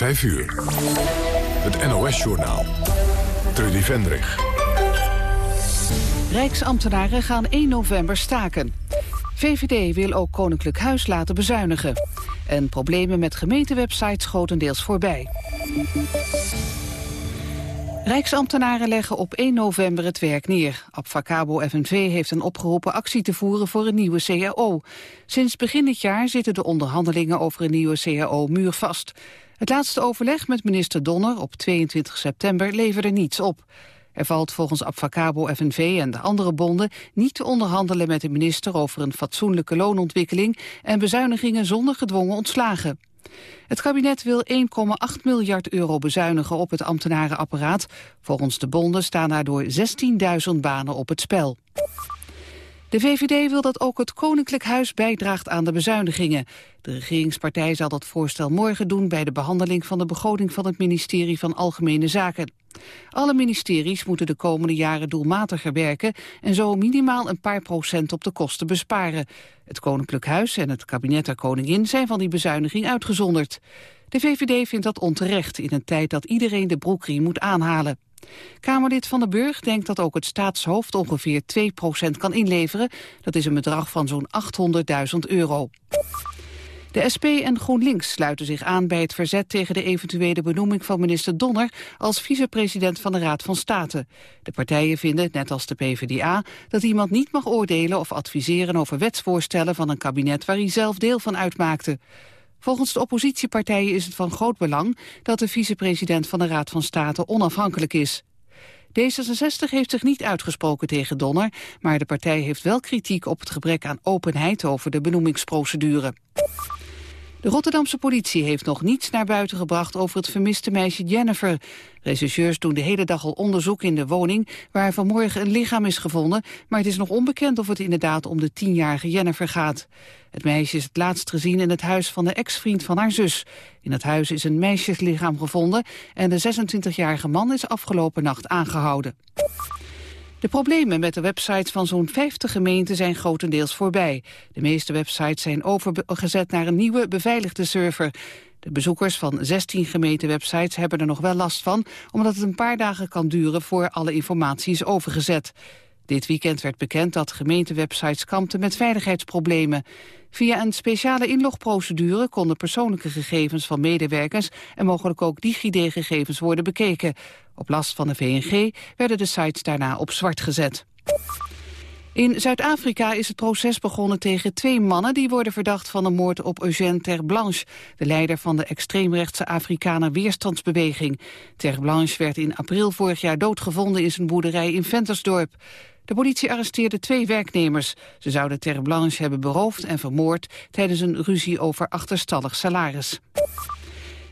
5 uur. Het NOS-journaal. Trudy Vendrig. Rijksambtenaren gaan 1 november staken. VVD wil ook Koninklijk Huis laten bezuinigen. En problemen met gemeentewebsites grotendeels voorbij. Rijksambtenaren leggen op 1 november het werk neer. Abfacabo FNV heeft een opgeroepen actie te voeren voor een nieuwe CAO. Sinds begin dit jaar zitten de onderhandelingen over een nieuwe CAO muurvast. Het laatste overleg met minister Donner op 22 september leverde niets op. Er valt volgens Abfacabo FNV en de andere bonden niet te onderhandelen met de minister over een fatsoenlijke loonontwikkeling en bezuinigingen zonder gedwongen ontslagen. Het kabinet wil 1,8 miljard euro bezuinigen op het ambtenarenapparaat. Volgens de bonden staan daardoor 16.000 banen op het spel. De VVD wil dat ook het Koninklijk Huis bijdraagt aan de bezuinigingen. De regeringspartij zal dat voorstel morgen doen bij de behandeling van de begroting van het ministerie van Algemene Zaken. Alle ministeries moeten de komende jaren doelmatiger werken en zo minimaal een paar procent op de kosten besparen. Het Koninklijk Huis en het kabinet der Koningin zijn van die bezuiniging uitgezonderd. De VVD vindt dat onterecht in een tijd dat iedereen de broekriem moet aanhalen. Kamerlid Van den Burg denkt dat ook het staatshoofd ongeveer 2% kan inleveren. Dat is een bedrag van zo'n 800.000 euro. De SP en GroenLinks sluiten zich aan bij het verzet tegen de eventuele benoeming van minister Donner als vicepresident van de Raad van State. De partijen vinden, net als de PvdA, dat iemand niet mag oordelen of adviseren over wetsvoorstellen van een kabinet waar hij zelf deel van uitmaakte. Volgens de oppositiepartijen is het van groot belang dat de vicepresident van de Raad van State onafhankelijk is. D66 heeft zich niet uitgesproken tegen Donner, maar de partij heeft wel kritiek op het gebrek aan openheid over de benoemingsprocedure. De Rotterdamse politie heeft nog niets naar buiten gebracht over het vermiste meisje Jennifer. Rechercheurs doen de hele dag al onderzoek in de woning waar vanmorgen een lichaam is gevonden, maar het is nog onbekend of het inderdaad om de tienjarige Jennifer gaat. Het meisje is het laatst gezien in het huis van de ex-vriend van haar zus. In het huis is een meisjeslichaam gevonden en de 26-jarige man is afgelopen nacht aangehouden. De problemen met de websites van zo'n 50 gemeenten zijn grotendeels voorbij. De meeste websites zijn overgezet naar een nieuwe beveiligde server. De bezoekers van 16 gemeentenwebsites hebben er nog wel last van... omdat het een paar dagen kan duren voor alle informatie is overgezet. Dit weekend werd bekend dat gemeentewebsites kampten met veiligheidsproblemen. Via een speciale inlogprocedure konden persoonlijke gegevens van medewerkers en mogelijk ook DigiD-gegevens worden bekeken. Op last van de VNG werden de sites daarna op zwart gezet. In Zuid-Afrika is het proces begonnen tegen twee mannen... die worden verdacht van de moord op Eugène Terblanche... de leider van de extreemrechtse Afrikaner Weerstandsbeweging. Terblanche werd in april vorig jaar doodgevonden in zijn boerderij in Ventersdorp. De politie arresteerde twee werknemers. Ze zouden Terre Blanche hebben beroofd en vermoord... tijdens een ruzie over achterstallig salaris.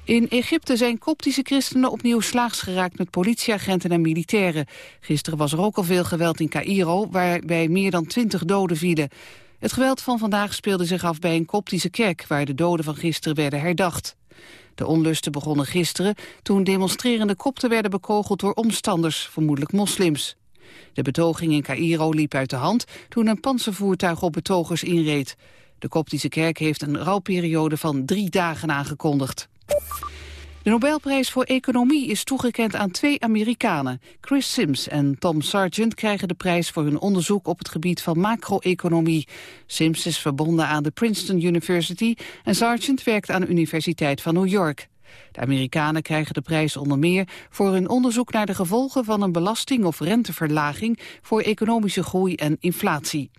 In Egypte zijn koptische christenen opnieuw slaags geraakt met politieagenten en militairen. Gisteren was er ook al veel geweld in Cairo, waarbij meer dan twintig doden vielen. Het geweld van vandaag speelde zich af bij een koptische kerk, waar de doden van gisteren werden herdacht. De onlusten begonnen gisteren toen demonstrerende kopten werden bekogeld door omstanders, vermoedelijk moslims. De betoging in Cairo liep uit de hand toen een panzervoertuig op betogers inreed. De Koptische kerk heeft een rouwperiode van drie dagen aangekondigd. De Nobelprijs voor Economie is toegekend aan twee Amerikanen. Chris Sims en Tom Sargent krijgen de prijs voor hun onderzoek op het gebied van macro-economie. Sims is verbonden aan de Princeton University en Sargent werkt aan de Universiteit van New York. De Amerikanen krijgen de prijs onder meer voor hun onderzoek naar de gevolgen van een belasting- of renteverlaging voor economische groei en inflatie.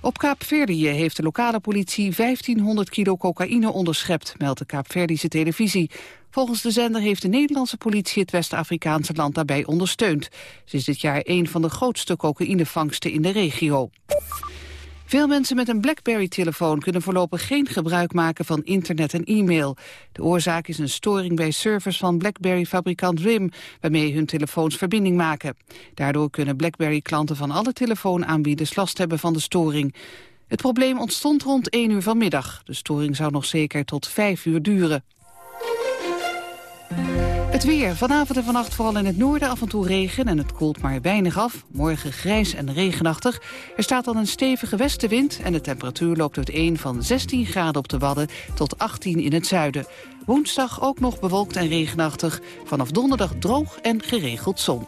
Op Kaapverdië heeft de lokale politie 1500 kilo cocaïne onderschept, meldt de Kaapverdische televisie. Volgens de zender heeft de Nederlandse politie het West-Afrikaanse land daarbij ondersteund. Ze is dit jaar een van de grootste cocaïnevangsten in de regio. Veel mensen met een BlackBerry-telefoon kunnen voorlopig geen gebruik maken van internet en e-mail. De oorzaak is een storing bij servers van BlackBerry-fabrikant RIM, waarmee hun telefoons verbinding maken. Daardoor kunnen BlackBerry-klanten van alle telefoonaanbieders last hebben van de storing. Het probleem ontstond rond 1 uur vanmiddag. De storing zou nog zeker tot 5 uur duren. Het weer. Vanavond en vannacht vooral in het noorden af en toe regen... en het koelt maar weinig af. Morgen grijs en regenachtig. Er staat dan een stevige westenwind... en de temperatuur loopt uiteen van 16 graden op de Wadden... tot 18 in het zuiden. Woensdag ook nog bewolkt en regenachtig. Vanaf donderdag droog en geregeld zon.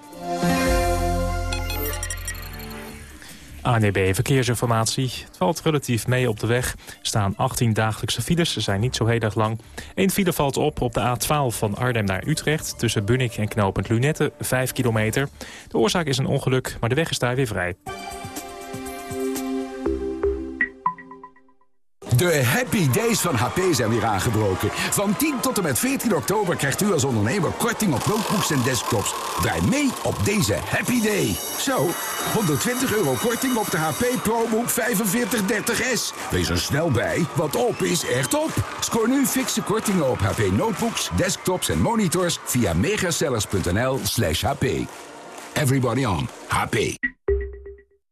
ANEB Verkeersinformatie. Het valt relatief mee op de weg. Er staan 18 dagelijkse files, ze zijn niet zo heel erg lang. Eén file valt op op de A12 van Arnhem naar Utrecht... tussen Bunnik en knooppunt Lunette, 5 kilometer. De oorzaak is een ongeluk, maar de weg is daar weer vrij. De happy days van HP zijn weer aangebroken. Van 10 tot en met 14 oktober krijgt u als ondernemer korting op notebooks en desktops. Draai mee op deze happy day. Zo, 120 euro korting op de HP ProBook 4530S. Wees er snel bij, want op is echt op. Scoor nu fixe kortingen op HP notebooks, desktops en monitors via megasellers.nl slash HP. Everybody on HP.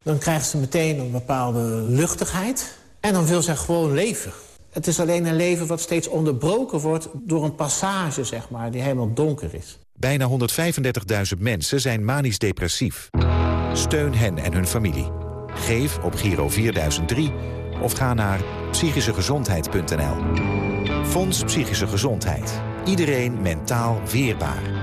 Dan krijgt ze meteen een bepaalde luchtigheid... En dan wil zij gewoon leven. Het is alleen een leven wat steeds onderbroken wordt door een passage, zeg maar, die helemaal donker is. Bijna 135.000 mensen zijn manisch depressief. Steun hen en hun familie. Geef op Giro 4003 of ga naar psychischegezondheid.nl. Fonds Psychische Gezondheid. Iedereen mentaal weerbaar.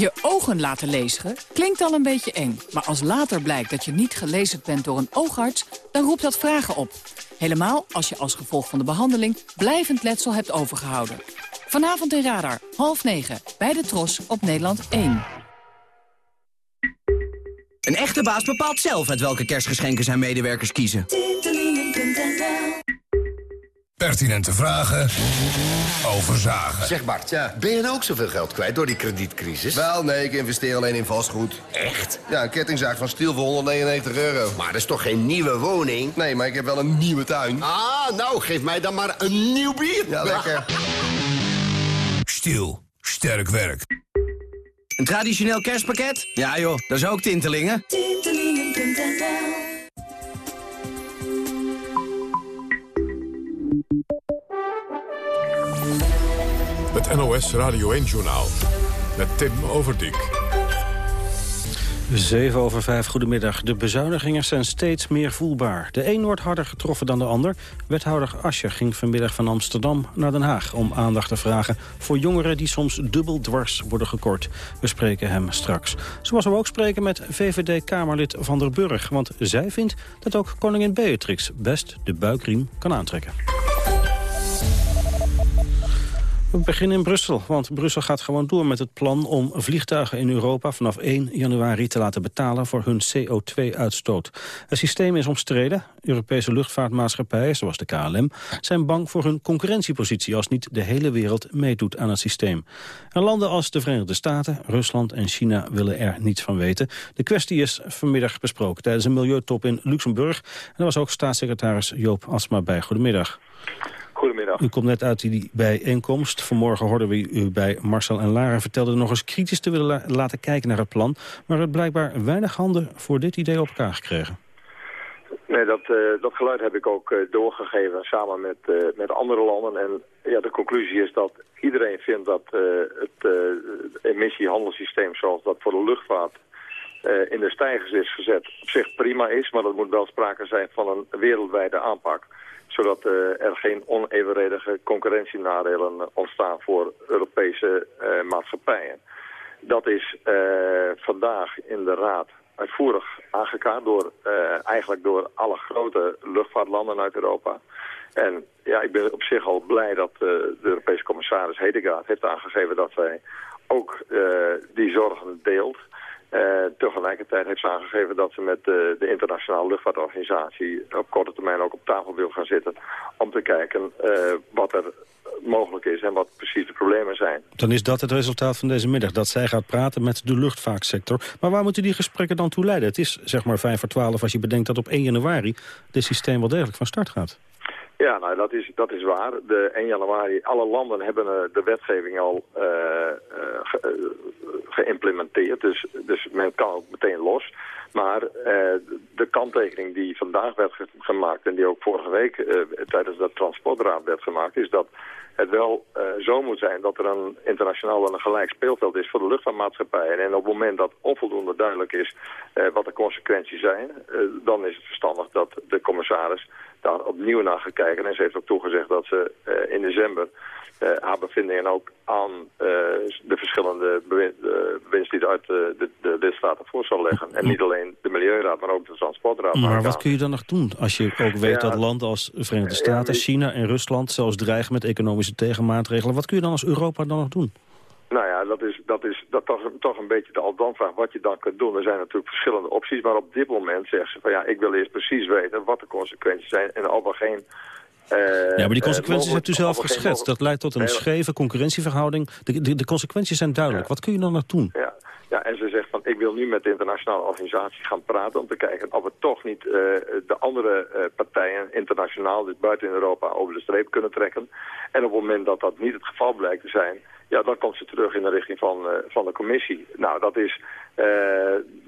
Je ogen laten lezen klinkt al een beetje eng. Maar als later blijkt dat je niet gelezen bent door een oogarts... dan roept dat vragen op. Helemaal als je als gevolg van de behandeling... blijvend letsel hebt overgehouden. Vanavond in Radar, half negen, bij de Tros op Nederland 1. Een echte baas bepaalt zelf uit welke kerstgeschenken zijn medewerkers kiezen. Pertinente vragen over zagen. Zeg Bart, ja, ben je nou ook zoveel geld kwijt door die kredietcrisis? Wel, nee, ik investeer alleen in vastgoed. Echt? Ja, een kettingzaag van Stiel voor 199 euro. Maar dat is toch geen nieuwe woning? Nee, maar ik heb wel een nieuwe tuin. Ah, nou, geef mij dan maar een nieuw bier. Ja, lekker. Stiel. Sterk werk. Een traditioneel kerstpakket? Ja joh, dat is ook Tintelingen. Tintelingen.nl NOS Radio 1-journaal. Met Tim Overdijk. 7 over 5, goedemiddag. De bezuinigingen zijn steeds meer voelbaar. De een wordt harder getroffen dan de ander. Wethouder Ascher ging vanmiddag van Amsterdam naar Den Haag... om aandacht te vragen voor jongeren die soms dubbel dwars worden gekort. We spreken hem straks. Zoals we ook spreken met VVD-Kamerlid Van der Burg. Want zij vindt dat ook koningin Beatrix best de buikriem kan aantrekken. We beginnen in Brussel, want Brussel gaat gewoon door met het plan om vliegtuigen in Europa vanaf 1 januari te laten betalen voor hun CO2-uitstoot. Het systeem is omstreden. Europese luchtvaartmaatschappijen, zoals de KLM, zijn bang voor hun concurrentiepositie als niet de hele wereld meedoet aan het systeem. En landen als de Verenigde Staten, Rusland en China willen er niets van weten. De kwestie is vanmiddag besproken tijdens een milieutop in Luxemburg. En er was ook staatssecretaris Joop Asma bij. Goedemiddag. Goedemiddag. U komt net uit die bijeenkomst. Vanmorgen hoorden we u bij Marcel en Lara vertelde nog eens kritisch te willen laten kijken naar het plan. Maar het blijkbaar weinig handen voor dit idee op elkaar gekregen. Nee, dat, uh, dat geluid heb ik ook uh, doorgegeven samen met, uh, met andere landen. En ja, de conclusie is dat iedereen vindt dat het emissiehandelssysteem zoals dat voor de luchtvaart in de stijgers is gezet op zich prima is. Maar dat moet wel sprake zijn van een wereldwijde aanpak zodat uh, er geen onevenredige concurrentienadelen ontstaan voor Europese uh, maatschappijen. Dat is vandaag in de Raad uitvoerig aangekaart door, eigenlijk door alle grote luchtvaartlanden uit Europa. En ja, ik ben op zich al blij dat de Europese commissaris Hedegaard heeft aangegeven dat zij ook die zorgen deelt. Uh, tegelijkertijd heeft ze aangegeven dat ze met uh, de internationale luchtvaartorganisatie op korte termijn ook op tafel wil gaan zitten om te kijken uh, wat er mogelijk is en wat precies de problemen zijn. Dan is dat het resultaat van deze middag, dat zij gaat praten met de luchtvaartsector. Maar waar moeten die gesprekken dan toe leiden? Het is zeg maar vijf voor twaalf als je bedenkt dat op 1 januari dit systeem wel degelijk van start gaat. Ja, nou, dat is, dat is waar. De 1 januari, alle landen hebben uh, de wetgeving al ge, uh, geïmplementeerd. Dus, dus men kan ook meteen los. Maar de kanttekening die vandaag werd gemaakt en die ook vorige week tijdens de transportraad werd gemaakt... is dat het wel zo moet zijn dat er een internationaal wel een gelijk speelveld is voor de luchtvaartmaatschappijen. En op het moment dat onvoldoende duidelijk is wat de consequenties zijn, dan is het verstandig dat de commissaris daar opnieuw naar gaat kijken. En ze heeft ook toegezegd dat ze in december haar bevindingen ook aan de verschillende bewindslieden uit de, de, de lidstaten voor zal leggen. En niet alleen de Milieuraad, maar ook de Transportraad. Maar wat kun je dan nog doen als je ook weet ja, dat landen als de Verenigde Staten, ja, China en Rusland zelfs dreigen met economische tegenmaatregelen? Wat kun je dan als Europa dan nog doen? Nou ja, dat is, dat is dat toch, toch een beetje de al-dan-vraag wat je dan kunt doen. Er zijn natuurlijk verschillende opties, maar op dit moment zeggen ze van ja, ik wil eerst precies weten wat de consequenties zijn en er geen uh, ja, maar die consequenties uh, hebt u zelf geschetst. Dat leidt tot een scheve concurrentieverhouding. De, de, de, consequenties zijn duidelijk. Ja. Wat kun je dan nog doen? Ja. ja, en ze zegt van ik wil nu met de internationale organisatie gaan praten... om te kijken of we toch niet uh, de andere partijen internationaal... dus buiten Europa over de streep kunnen trekken. En op het moment dat dat niet het geval blijkt te zijn... ja, dan komt ze terug in de richting van, van de commissie. Nou, dat is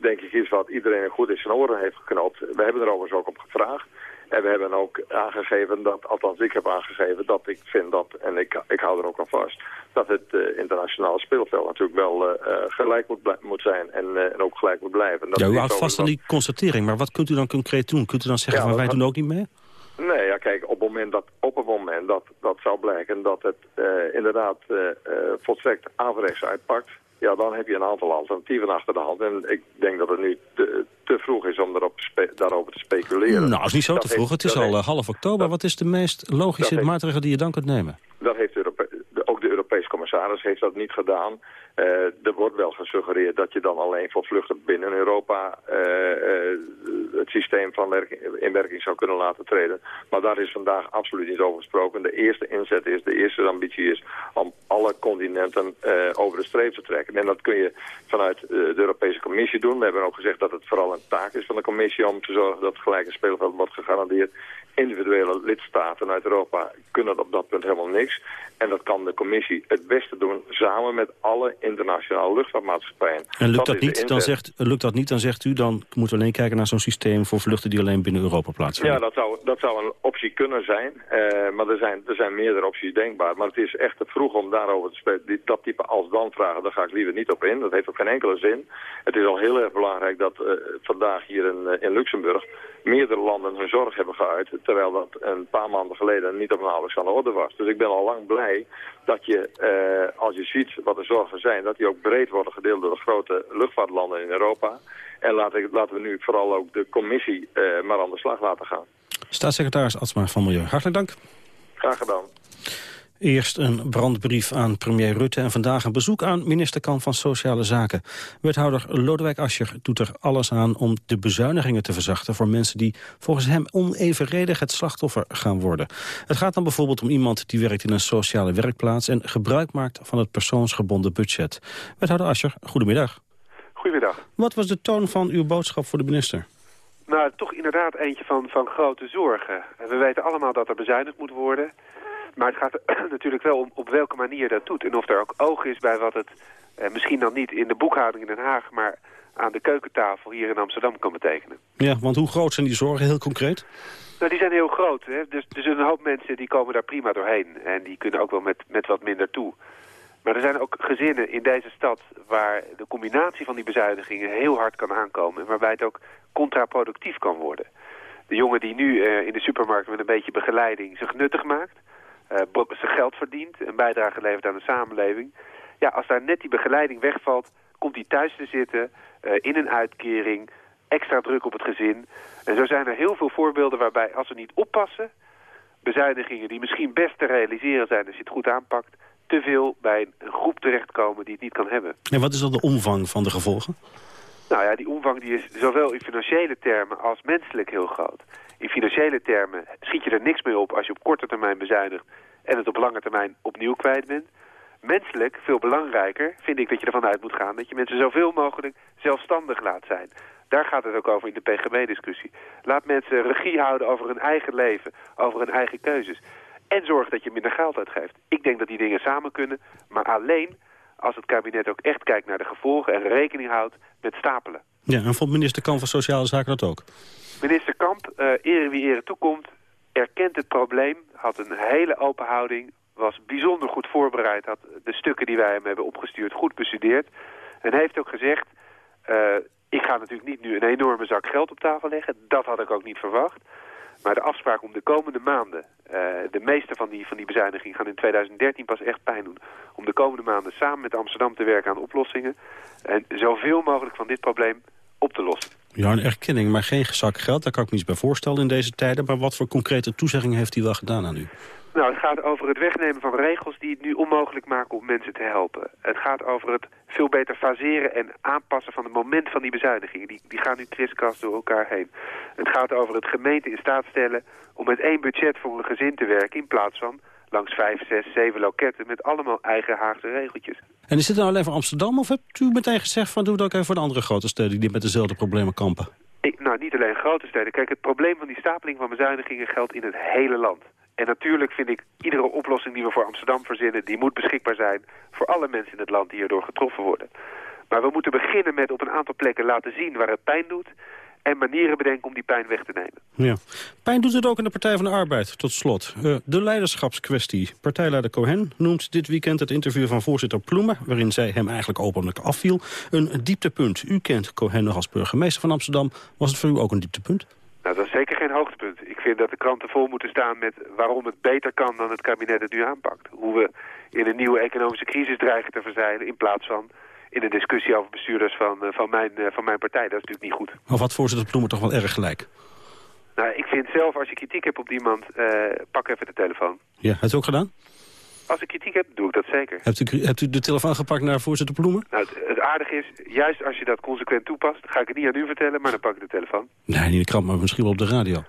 denk ik iets wat iedereen goed in zijn oren heeft geknoopt. We hebben er overigens ook op gevraagd. En we hebben ook aangegeven, dat, althans ik heb aangegeven, dat ik vind dat, en ik, ik hou er ook aan vast, dat het uh, internationale speelveld natuurlijk wel uh, gelijk moet, moet zijn en, uh, en ook gelijk moet blijven. Dat ja, u houdt vast aan die constatering, maar wat kunt u dan concreet doen? Kunt u dan zeggen, ja, van, wij doen ook niet mee? Nee, ja, kijk, op het moment dat, op het moment dat, dat zou blijken dat het inderdaad volstrekt averechts uitpakt, ja, dan heb je een aantal alternatieven achter de hand. En ik denk dat het nu te, te vroeg is om erop daarover te speculeren. Nou, is niet zo dat te vroeg. het is al heeft, half oktober. Dat, Wat is de meest logische maatregel die je dan kunt nemen? Dat heeft Europe ook de Europese commissaris heeft dat niet gedaan. Uh, er wordt wel gesuggereerd dat je dan alleen voor vluchten binnen Europa uh, uh, het systeem van in werking zou kunnen laten treden. Maar daar is vandaag absoluut niet over gesproken. De eerste inzet is, de eerste ambitie is om alle continenten over de streep te trekken. En dat kun je vanuit de Europese Commissie doen. We hebben ook gezegd dat het vooral een taak is van de Commissie om te zorgen dat gelijke speelveld wordt gegarandeerd. Individuele lidstaten uit Europa kunnen op dat punt helemaal niks. En dat kan de commissie het beste doen samen met alle internationale luchtvaartmaatschappijen. En lukt dat, dat niet, dan zegt, lukt dat niet, dan zegt u, dan moeten we alleen kijken naar zo'n systeem voor vluchten die alleen binnen Europa plaatsvinden. Ja, dat zou, dat zou een optie kunnen zijn. Uh, maar er zijn, er zijn meerdere opties denkbaar. Maar het is echt te vroeg om daarover te spreken. Dat type als-dan vragen, daar ga ik liever niet op in. Dat heeft ook geen enkele zin. Het is al heel erg belangrijk dat uh, vandaag hier in, uh, in Luxemburg meerdere landen hun zorg hebben geuit. Terwijl dat een paar maanden geleden niet op nauwelijks aan de orde was. Dus ik ben al lang blij dat je, als je ziet wat de zorgen zijn, dat die ook breed worden gedeeld door de grote luchtvaartlanden in Europa. En laten, laten we nu vooral ook de commissie uh, maar aan de slag laten gaan. Staatssecretaris Atsma van Milieu, hartelijk dank. Graag gedaan. Eerst een brandbrief aan premier Rutte en vandaag een bezoek aan minister Kan van Sociale Zaken. Wethouder Lodewijk Asscher doet er alles aan om de bezuinigingen te verzachten voor mensen die volgens hem onevenredig het slachtoffer gaan worden. Het gaat dan bijvoorbeeld om iemand die werkt in een sociale werkplaats en gebruik maakt van het persoonsgebonden budget. Wethouder Asscher, goedemiddag. Goedemiddag. Wat was de toon van uw boodschap voor de minister? Nou, toch inderdaad eentje van, van grote zorgen. We weten allemaal dat er bezuinigd moet worden. Maar het gaat er natuurlijk wel om op welke manier dat doet. En of er ook oog is bij wat het eh, misschien dan niet in de boekhouding in Den Haag... maar aan de keukentafel hier in Amsterdam kan betekenen. Ja, want hoe groot zijn die zorgen heel concreet? Nou, die zijn heel groot. Hè? Dus, dus een hoop mensen die komen daar prima doorheen. En die kunnen ook wel met, met wat minder toe. Maar er zijn ook gezinnen in deze stad waar de combinatie van die bezuinigingen heel hard kan aankomen. En waarbij het ook contraproductief kan worden. De jongen die nu uh, in de supermarkt met een beetje begeleiding zich nuttig maakt zijn geld verdient, een bijdrage levert aan de samenleving. Ja, als daar net die begeleiding wegvalt, komt hij thuis te zitten uh, in een uitkering, extra druk op het gezin. En zo zijn er heel veel voorbeelden waarbij als we niet oppassen, bezuinigingen die misschien best te realiseren zijn als je het goed aanpakt, te veel bij een groep terechtkomen die het niet kan hebben. En wat is dan de omvang van de gevolgen? Nou ja, die omvang die is zowel in financiële termen als menselijk heel groot. In financiële termen schiet je er niks mee op als je op korte termijn bezuinigt en het op lange termijn opnieuw kwijt bent. Menselijk, veel belangrijker, vind ik dat je ervan uit moet gaan... dat je mensen zoveel mogelijk zelfstandig laat zijn. Daar gaat het ook over in de PGB-discussie. Laat mensen regie houden over hun eigen leven, over hun eigen keuzes. En zorg dat je minder geld uitgeeft. Ik denk dat die dingen samen kunnen, maar alleen als het kabinet ook echt kijkt naar de gevolgen... en rekening houdt met stapelen. Ja, en vond minister Kamp van Sociale Zaken dat ook? Minister Kamp, uh, ere wie ere toekomt, erkent het probleem... had een hele open houding, was bijzonder goed voorbereid... had de stukken die wij hem hebben opgestuurd goed bestudeerd... en heeft ook gezegd... Uh, ik ga natuurlijk niet nu een enorme zak geld op tafel leggen. Dat had ik ook niet verwacht. Maar de afspraak om de komende maanden, uh, de meeste van die, van die bezuinigingen gaan in 2013 pas echt pijn doen. Om de komende maanden samen met Amsterdam te werken aan oplossingen. En zoveel mogelijk van dit probleem op te lossen. Ja, een erkenning, maar geen zak geld. Daar kan ik me iets bij voorstellen in deze tijden. Maar wat voor concrete toezeggingen heeft hij wel gedaan aan u? Nou, het gaat over het wegnemen van regels die het nu onmogelijk maken om mensen te helpen. Het gaat over het veel beter faseren en aanpassen van het moment van die bezuinigingen. Die, die gaan nu kriskast door elkaar heen. Het gaat over het gemeente in staat stellen om met één budget voor een gezin te werken... in plaats van langs vijf, zes, zeven loketten met allemaal eigen Haagse regeltjes. En is dit nou alleen voor Amsterdam of hebt u meteen gezegd... van doe het ook even voor de andere grote steden die met dezelfde problemen kampen? Ik, nou, niet alleen grote steden. Kijk, het probleem van die stapeling van bezuinigingen geldt in het hele land. En natuurlijk vind ik iedere oplossing die we voor Amsterdam verzinnen... die moet beschikbaar zijn voor alle mensen in het land die hierdoor getroffen worden. Maar we moeten beginnen met op een aantal plekken laten zien waar het pijn doet... en manieren bedenken om die pijn weg te nemen. Ja. Pijn doet het ook in de Partij van de Arbeid, tot slot. Uh, de leiderschapskwestie. Partijleider Cohen noemt dit weekend het interview van voorzitter Ploemen... waarin zij hem eigenlijk openlijk afviel, een dieptepunt. U kent Cohen nog als burgemeester van Amsterdam. Was het voor u ook een dieptepunt? Nou, dat is zeker geen hoogtepunt. Ik vind dat de kranten vol moeten staan met waarom het beter kan dan het kabinet het nu aanpakt. Hoe we in een nieuwe economische crisis dreigen te verzeilen in plaats van in een discussie over bestuurders van, eh, van, mijn, eh, van mijn partij. Dat is natuurlijk niet goed. Of had voorzitter Ploemen toch wel erg gelijk? Nou, ik vind zelf, als je kritiek hebt op iemand, uh, pak even de telefoon. Ja, heeft u ook gedaan? Als ik kritiek heb, doe ik dat zeker. Hebt u, hebt u de telefoon gepakt naar voorzitter Ploemen? Nou, het, het aardige is, juist als je dat consequent toepast... ga ik het niet aan u vertellen, maar dan pak ik de telefoon. Nee, niet de krant, maar misschien wel op de radio.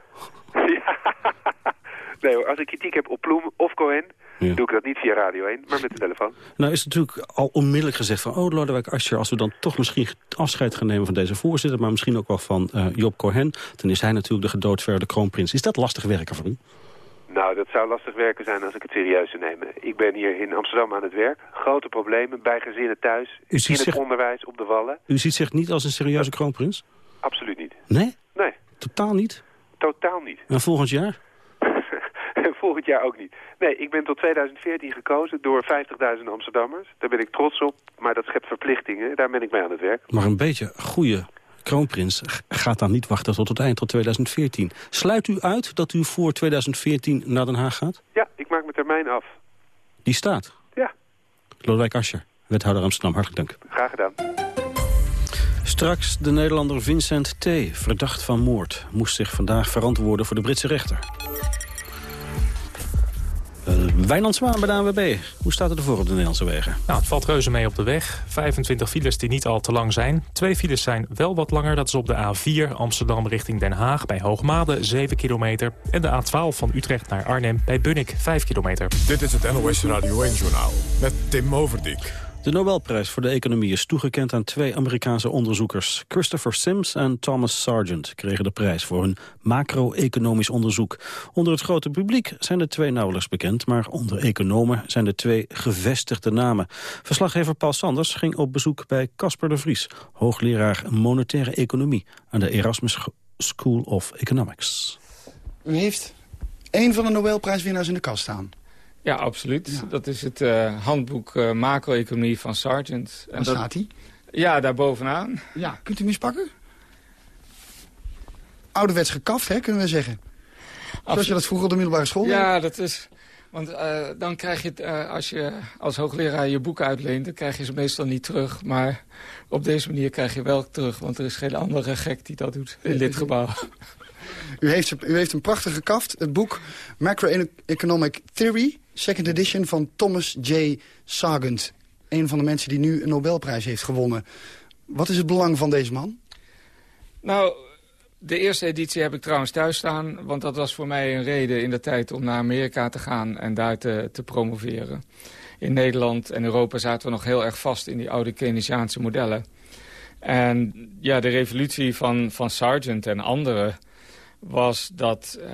Nee hoor, als ik kritiek heb op Ploemen of Cohen... Ja. doe ik dat niet via Radio 1, maar met de telefoon. Nou is het natuurlijk al onmiddellijk gezegd van... oh, Lodewijk Asscher, als we dan toch misschien afscheid gaan nemen van deze voorzitter... maar misschien ook wel van uh, Job Cohen... dan is hij natuurlijk de gedoodverde kroonprins. Is dat lastig werken voor u? Nou, dat zou lastig werken zijn als ik het serieus zou nemen. Ik ben hier in Amsterdam aan het werk. Grote problemen bij gezinnen thuis, in het onderwijs, op de Wallen. U ziet zich niet als een serieuze kroonprins? Absoluut niet. Nee? Nee. Totaal niet? Totaal niet. En volgend jaar? Volgend jaar ook niet. Nee, ik ben tot 2014 gekozen door 50.000 Amsterdammers. Daar ben ik trots op, maar dat schept verplichtingen. Daar ben ik mee aan het werk. Maar een beetje goede kroonprins gaat dan niet wachten tot het eind, tot 2014. Sluit u uit dat u voor 2014 naar Den Haag gaat? Ja, ik maak mijn termijn af. Die staat? Ja. Lodewijk Asscher, wethouder Amsterdam, hartelijk dank. Graag gedaan. Straks de Nederlander Vincent T., verdacht van moord... moest zich vandaag verantwoorden voor de Britse rechter. Uh, Wijnand Zwaan bij de ANWB. Hoe staat het ervoor op de Nederlandse wegen? Nou, het valt reuze mee op de weg. 25 files die niet al te lang zijn. Twee files zijn wel wat langer. Dat is op de A4 Amsterdam richting Den Haag bij Hoogmade 7 kilometer. En de A12 van Utrecht naar Arnhem bij Bunnik 5 kilometer. Dit is het NOS Radio 1-journaal met Tim Overdijk. De Nobelprijs voor de economie is toegekend aan twee Amerikaanse onderzoekers. Christopher Sims en Thomas Sargent kregen de prijs voor hun macro-economisch onderzoek. Onder het grote publiek zijn de twee nauwelijks bekend, maar onder economen zijn de twee gevestigde namen. Verslaggever Paul Sanders ging op bezoek bij Casper de Vries, hoogleraar monetaire economie aan de Erasmus School of Economics. U heeft een van de Nobelprijswinnaars in de kast staan. Ja, absoluut. Dat is het uh, handboek uh, macro-economie van Sargent. Waar staat hij? Ja, daar bovenaan. Ja, kunt u hem eens pakken? Ouderwets gekaft, hè, kunnen we zeggen. Zoals je dat vroeger op de middelbare school Ja, dat is... Want uh, dan krijg je, uh, als je als hoogleraar je boek uitleent... dan krijg je ze meestal niet terug. Maar op deze manier krijg je wel terug. Want er is geen andere gek die dat doet in dit gebouw. U heeft, u heeft een prachtige kaft. Het boek Macroeconomic Theory second edition van Thomas J. Sargent. Een van de mensen die nu een Nobelprijs heeft gewonnen. Wat is het belang van deze man? Nou, De eerste editie heb ik trouwens thuis staan, want dat was voor mij een reden in de tijd om naar Amerika te gaan en daar te, te promoveren. In Nederland en Europa zaten we nog heel erg vast in die oude Keynesiaanse modellen. En ja, de revolutie van, van Sargent en anderen was dat uh,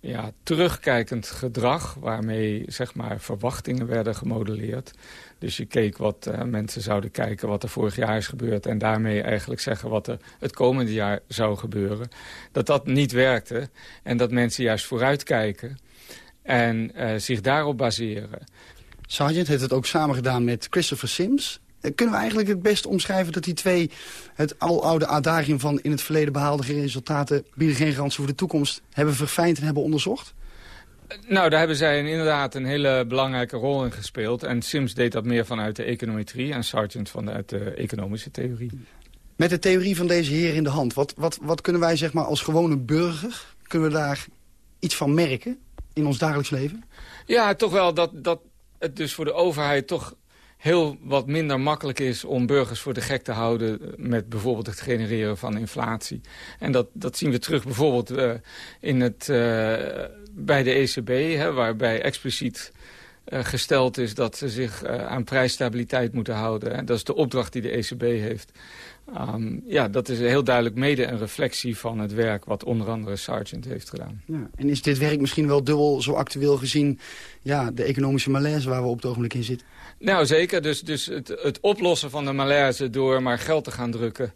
ja, terugkijkend gedrag... waarmee zeg maar, verwachtingen werden gemodelleerd. Dus je keek wat uh, mensen zouden kijken wat er vorig jaar is gebeurd... en daarmee eigenlijk zeggen wat er het komende jaar zou gebeuren. Dat dat niet werkte en dat mensen juist vooruitkijken... en uh, zich daarop baseren. Sargent heeft het ook samen gedaan met Christopher Sims... Kunnen we eigenlijk het best omschrijven dat die twee het aloude adagium van in het verleden behaalde resultaten bieden geen garantie voor de toekomst hebben verfijnd en hebben onderzocht? Nou, daar hebben zij inderdaad een hele belangrijke rol in gespeeld. En Sims deed dat meer vanuit de econometrie en Sargent vanuit de economische theorie. Met de theorie van deze heer in de hand, wat, wat, wat kunnen wij zeg maar als gewone burger, kunnen we daar iets van merken in ons dagelijks leven? Ja, toch wel dat, dat het dus voor de overheid toch heel wat minder makkelijk is om burgers voor de gek te houden... met bijvoorbeeld het genereren van inflatie. En dat, dat zien we terug bijvoorbeeld uh, in het, uh, bij de ECB... Hè, waarbij expliciet gesteld is dat ze zich aan prijsstabiliteit moeten houden. Hè. Dat is de opdracht die de ECB heeft. Um, ja, dat is heel duidelijk mede een reflectie van het werk... wat onder andere Sargent heeft gedaan. Ja, en is dit werk misschien wel dubbel zo actueel gezien... Ja, de economische malaise waar we op het ogenblik in zitten? Nou, zeker. Dus, dus het, het oplossen van de malaise door maar geld te gaan drukken...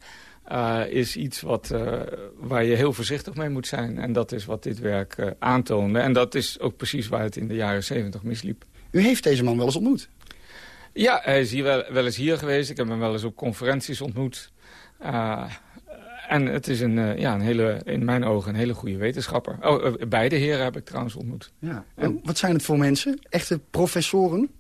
Uh, is iets wat, uh, waar je heel voorzichtig mee moet zijn. En dat is wat dit werk uh, aantoonde. En dat is ook precies waar het in de jaren zeventig misliep. U heeft deze man wel eens ontmoet? Ja, hij is hier wel, wel eens hier geweest. Ik heb hem wel eens op conferenties ontmoet. en het is een, ja, een hele, in mijn ogen een hele goede wetenschapper. Oh, beide heren heb ik trouwens ontmoet. Ja. En wat zijn het voor mensen? Echte professoren?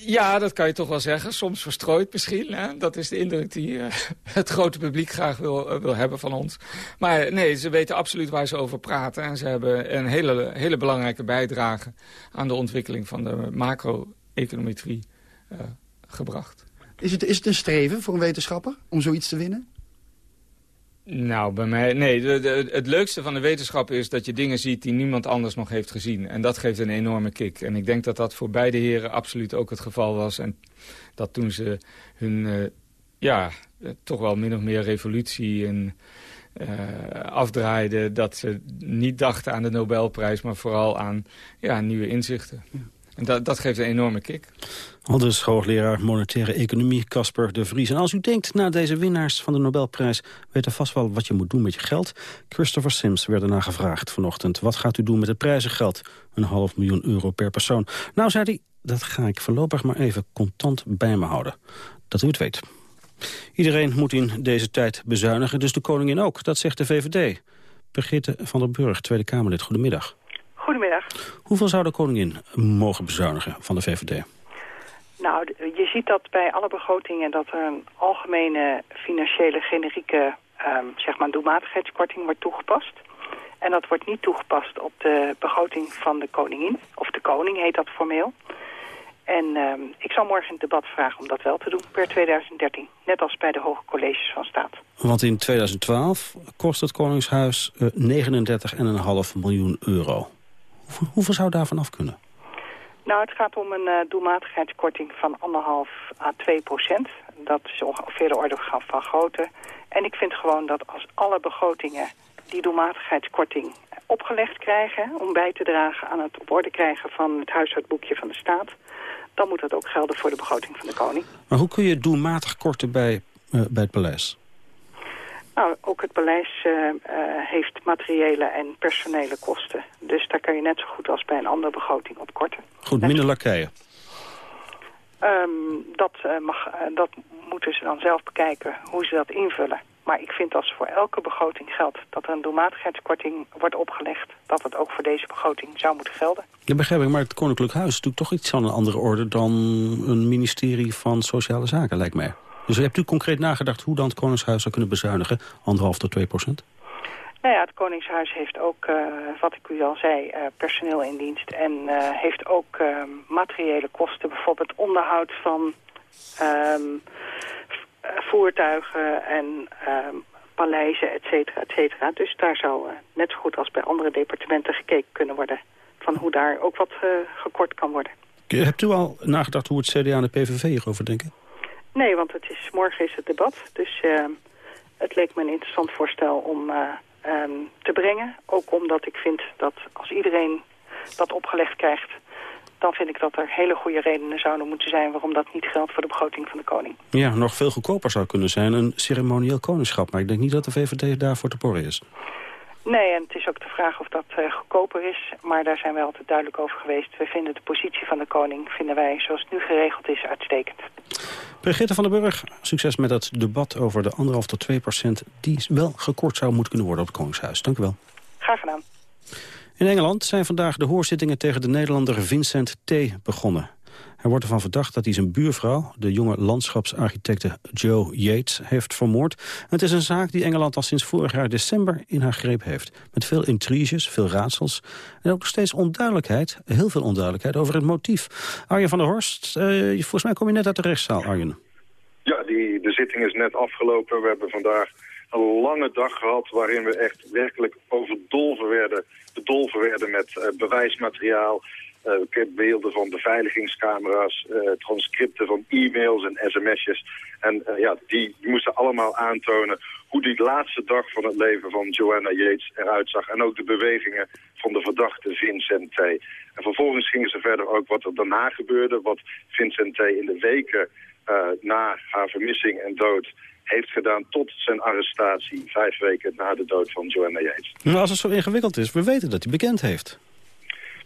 Ja, dat kan je toch wel zeggen. Soms verstrooid misschien. Hè? Dat is de indruk die uh, het grote publiek graag wil, uh, wil hebben van ons. Maar nee, ze weten absoluut waar ze over praten. En ze hebben een hele, hele belangrijke bijdrage aan de ontwikkeling van de macro-econometrie gebracht. Is het, is het een streven voor een wetenschapper om zoiets te winnen? Nou, bij mij... Nee, de, de, het leukste van de wetenschap is dat je dingen ziet die niemand anders nog heeft gezien. En dat geeft een enorme kick. En ik denk dat dat voor beide heren absoluut ook het geval was. En dat toen ze hun, uh, ja, toch wel min of meer revolutie in, uh, afdraaiden... dat ze niet dachten aan de Nobelprijs, maar vooral aan ja, nieuwe inzichten. Ja. En dat, dat geeft een enorme kick. Aldus hoogleraar monetaire economie Casper de Vries. En als u denkt, na deze winnaars van de Nobelprijs... weet er vast wel wat je moet doen met je geld. Christopher Sims werd ernaar gevraagd vanochtend. Wat gaat u doen met het prijzengeld? Een half miljoen euro per persoon. Nou, zei hij, dat ga ik voorlopig maar even contant bij me houden. Dat u het weet. Iedereen moet in deze tijd bezuinigen, dus de koningin ook. Dat zegt de VVD. Brigitte van der Burg, Tweede Kamerlid. Goedemiddag. Goedemiddag. Hoeveel zou de koningin mogen bezuinigen van de VVD? Nou, je ziet dat bij alle begrotingen dat er een algemene financiële generieke um, zeg maar doelmatigheidskorting wordt toegepast. En dat wordt niet toegepast op de begroting van de koningin. Of de koning heet dat formeel. En um, ik zal morgen in het debat vragen om dat wel te doen per 2013. Net als bij de hoge colleges van staat. Want in 2012 kost het Koningshuis uh, 39,5 miljoen euro. Hoeveel zou daarvan af kunnen? Nou, het gaat om een uh, doelmatigheidskorting van 1,5 à 2 procent. Dat is ongeveer de orde van grootte. En ik vind gewoon dat als alle begrotingen die doelmatigheidskorting opgelegd krijgen... om bij te dragen aan het op orde krijgen van het huishoudboekje van de staat... dan moet dat ook gelden voor de begroting van de koning. Maar hoe kun je doelmatig korten bij, uh, bij het paleis? Nou, ook het paleis uh, uh, heeft materiële en personele kosten. Dus daar kan je net zo goed als bij een andere begroting op korten. Goed, minder lakeien. Um, dat, uh, mag, dat moeten ze dan zelf bekijken hoe ze dat invullen. Maar ik vind als voor elke begroting geldt dat er een doelmatigheidskorting wordt opgelegd... dat het ook voor deze begroting zou moeten gelden. Ja, begrijp ik, maar het Koninklijk Huis is natuurlijk toch iets van een andere orde... dan een ministerie van Sociale Zaken, lijkt mij. Dus hebt u concreet nagedacht hoe dan het Koningshuis zou kunnen bezuinigen? Anderhalf tot 2 procent? Nou ja, het Koningshuis heeft ook, uh, wat ik u al zei, uh, personeel in dienst. En uh, heeft ook materiële kosten, bijvoorbeeld onderhoud van um, voertuigen en um, paleizen, et cetera, et cetera. Dus daar zou net zo goed als bij andere departementen gekeken kunnen worden... van hoe daar ook wat gekort kan worden. Hebt u al nagedacht hoe het CDA en de PVV hierover denken? Nee, want het is, morgen is het debat. Dus uh, het leek me een interessant voorstel om um, te brengen. Ook omdat ik vind dat als iedereen dat opgelegd krijgt dan vind ik dat er hele goede redenen zouden moeten zijn... waarom dat niet geldt voor de begroting van de koning. Ja, nog veel goedkoper zou kunnen zijn, een ceremonieel koningschap. Maar ik denk niet dat de VVD daarvoor te porren is. Nee, en het is ook de vraag of dat uh, goedkoper is. Maar daar zijn wij altijd duidelijk over geweest. We vinden de positie van de koning, vinden wij, zoals het nu geregeld is, uitstekend. Brigitte van den Burg, succes met het debat over de anderhalf tot 2 procent... die wel gekort zou moeten kunnen worden op het Koningshuis. Dank u wel. Graag gedaan. In Engeland zijn vandaag de hoorzittingen tegen de Nederlander Vincent T. begonnen. Hij wordt ervan verdacht dat hij zijn buurvrouw, de jonge landschapsarchitecte Joe Yates, heeft vermoord. het is een zaak die Engeland al sinds vorig jaar december in haar greep heeft. Met veel intriges, veel raadsels en ook nog steeds onduidelijkheid, heel veel onduidelijkheid over het motief. Arjen van der Horst, uh, volgens mij kom je net uit de rechtszaal, Arjen. Ja, die, de zitting is net afgelopen. We hebben vandaag een lange dag gehad waarin we echt werkelijk overdolven werden, bedolven werden met uh, bewijsmateriaal, uh, beelden van beveiligingscamera's, uh, transcripten van e-mails en sms'jes. En ja, die moesten allemaal aantonen hoe die laatste dag van het leven van Joanna Yates eruit zag. En ook de bewegingen van de verdachte Vincent T. En vervolgens gingen ze verder ook wat er daarna gebeurde, wat Vincent T. in de weken na haar vermissing en dood heeft gedaan tot zijn arrestatie vijf weken na de dood van Joanna Yates. Maar als het zo ingewikkeld is, we weten dat hij bekend heeft.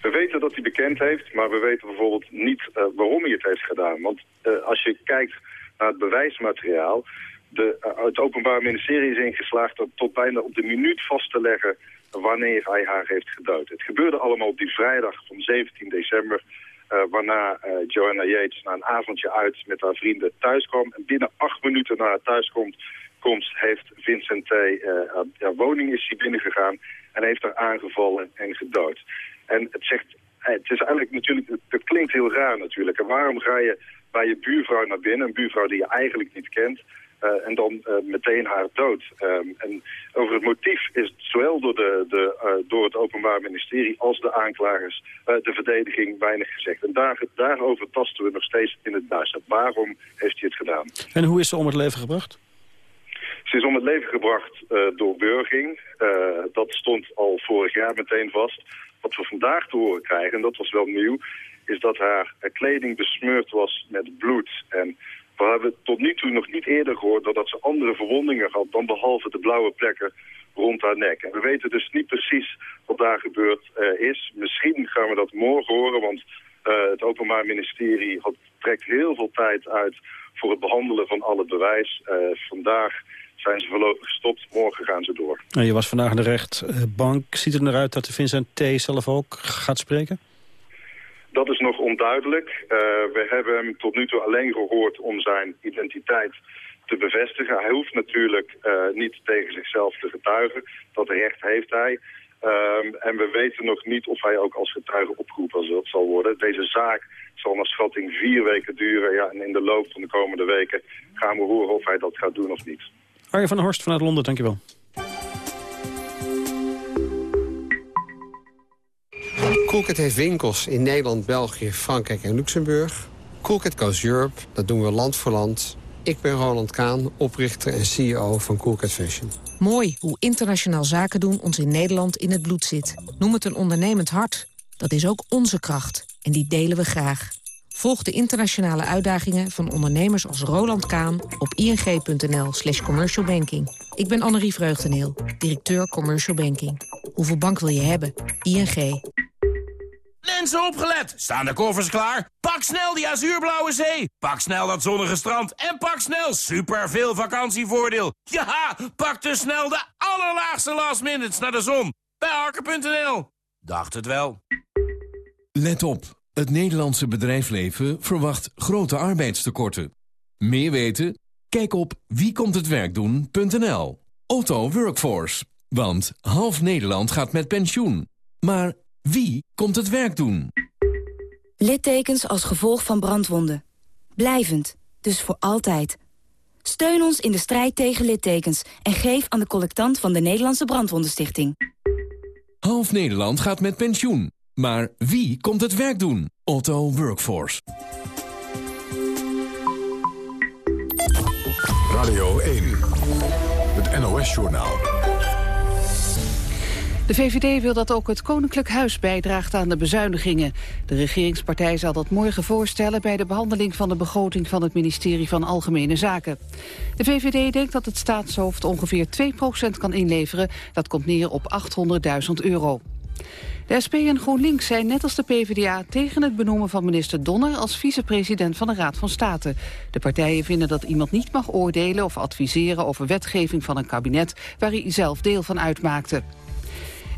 We weten dat hij bekend heeft, maar we weten bijvoorbeeld niet uh, waarom hij het heeft gedaan. Want uh, als je kijkt naar het bewijsmateriaal... De, uh, het Openbaar Ministerie is ingeslaagd om tot bijna op de minuut vast te leggen wanneer hij haar heeft gedood. Het gebeurde allemaal op die vrijdag van 17 december waarna Joanna Yates na een avondje uit met haar vrienden thuis kwam. En binnen acht minuten na haar thuiskomst heeft Vincent T. Haar woning is hij binnengegaan en heeft haar aangevallen en gedood. En het zegt, het is eigenlijk natuurlijk, het klinkt heel raar natuurlijk. En waarom ga je bij je buurvrouw naar binnen, een buurvrouw die je eigenlijk niet kent... Uh, en dan uh, meteen haar dood. Um, en over het motief is zowel door, de, de, uh, door het Openbaar Ministerie als de aanklagers de verdediging weinig gezegd. En daar, daarover tasten we nog steeds in het duister. Waarom heeft hij het gedaan? En hoe is ze om het leven gebracht? Ze is om het leven gebracht door burging. dat stond al vorig jaar meteen vast. Wat we vandaag te horen krijgen, en dat was wel nieuw... is dat haar kleding besmeurd was met bloed... En we hebben tot nu toe nog niet eerder gehoord dat ze andere verwondingen had dan behalve de blauwe plekken rond haar nek. En we weten dus niet precies wat daar gebeurd uh, is. Misschien gaan we dat morgen horen, want uh, het Openbaar Ministerie trekt heel veel tijd uit voor het behandelen van alle bewijs. Uh, vandaag zijn ze voorlopig gestopt, morgen gaan ze door. En je was vandaag in de rechtbank. Ziet het eruit dat de Vincent T. zelf ook gaat spreken? Dat is nog onduidelijk. Uh, we hebben hem tot nu toe alleen gehoord om zijn identiteit te bevestigen. Hij hoeft natuurlijk uh, niet tegen zichzelf te getuigen. Dat recht heeft hij. Um, en we weten nog niet of hij ook als getuige opgeroepen zal worden. Deze zaak zal naar schatting vier weken duren. Ja, en in de loop van de komende weken gaan we horen of hij dat gaat doen of niet. Arjen van der Horst vanuit Londen, dankjewel. Coolcat heeft winkels in Nederland, België, Frankrijk en Luxemburg. Coolcat Goes Europe, dat doen we land voor land. Ik ben Roland Kaan, oprichter en CEO van Coolcat Fashion. Mooi hoe internationaal zaken doen ons in Nederland in het bloed zit. Noem het een ondernemend hart. Dat is ook onze kracht en die delen we graag. Volg de internationale uitdagingen van ondernemers als Roland Kaan op ing.nl slash commercialbanking. Ik ben Annerie Vreugdeneel, directeur Commercial Banking. Hoeveel bank wil je hebben? ING. Mensen opgelet! Staan de koffers klaar? Pak snel die azuurblauwe zee! Pak snel dat zonnige strand! En pak snel super veel vakantievoordeel! Ja, pak dus snel de allerlaagste last minutes naar de zon! Bij Harker.nl. Dacht het wel. Let op. Het Nederlandse bedrijfsleven verwacht grote arbeidstekorten. Meer weten? Kijk op wiekomthetwerkdoen.nl. Otto Workforce. Want half Nederland gaat met pensioen. Maar wie komt het werk doen? Littekens als gevolg van brandwonden. Blijvend, dus voor altijd. Steun ons in de strijd tegen littekens en geef aan de collectant van de Nederlandse Brandwondenstichting. Half Nederland gaat met pensioen. Maar wie komt het werk doen? Otto Workforce. Radio 1. Het NOS-journaal. De VVD wil dat ook het Koninklijk Huis bijdraagt aan de bezuinigingen. De regeringspartij zal dat morgen voorstellen... bij de behandeling van de begroting van het ministerie van Algemene Zaken. De VVD denkt dat het staatshoofd ongeveer 2% kan inleveren. Dat komt neer op 800.000 euro. De SP en GroenLinks zijn net als de PvdA tegen het benoemen van minister Donner als vicepresident van de Raad van State. De partijen vinden dat iemand niet mag oordelen of adviseren over wetgeving van een kabinet waar hij zelf deel van uitmaakte.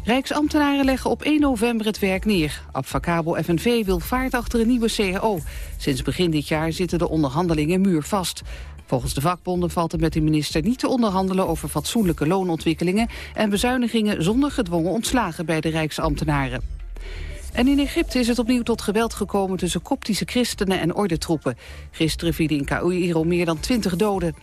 Rijksambtenaren leggen op 1 november het werk neer. Abfacabo FNV wil vaart achter een nieuwe CAO. Sinds begin dit jaar zitten de onderhandelingen muurvast. Volgens de vakbonden valt er met de minister niet te onderhandelen over fatsoenlijke loonontwikkelingen en bezuinigingen zonder gedwongen ontslagen bij de Rijksambtenaren. En in Egypte is het opnieuw tot geweld gekomen tussen koptische christenen en ordentroepen. Gisteren vielen in Cairo meer dan twintig doden.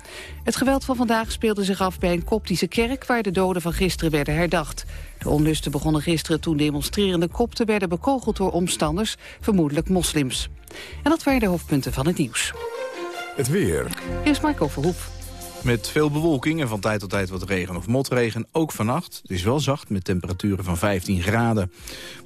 Het geweld van vandaag speelde zich af bij een koptische kerk... waar de doden van gisteren werden herdacht. De onlusten begonnen gisteren toen demonstrerende kopten werden bekogeld door omstanders, vermoedelijk moslims. En dat waren de hoofdpunten van het nieuws. Het weer. Eerst Marco Verhoef. Met veel bewolking en van tijd tot tijd wat regen of motregen, ook vannacht. Het is wel zacht met temperaturen van 15 graden.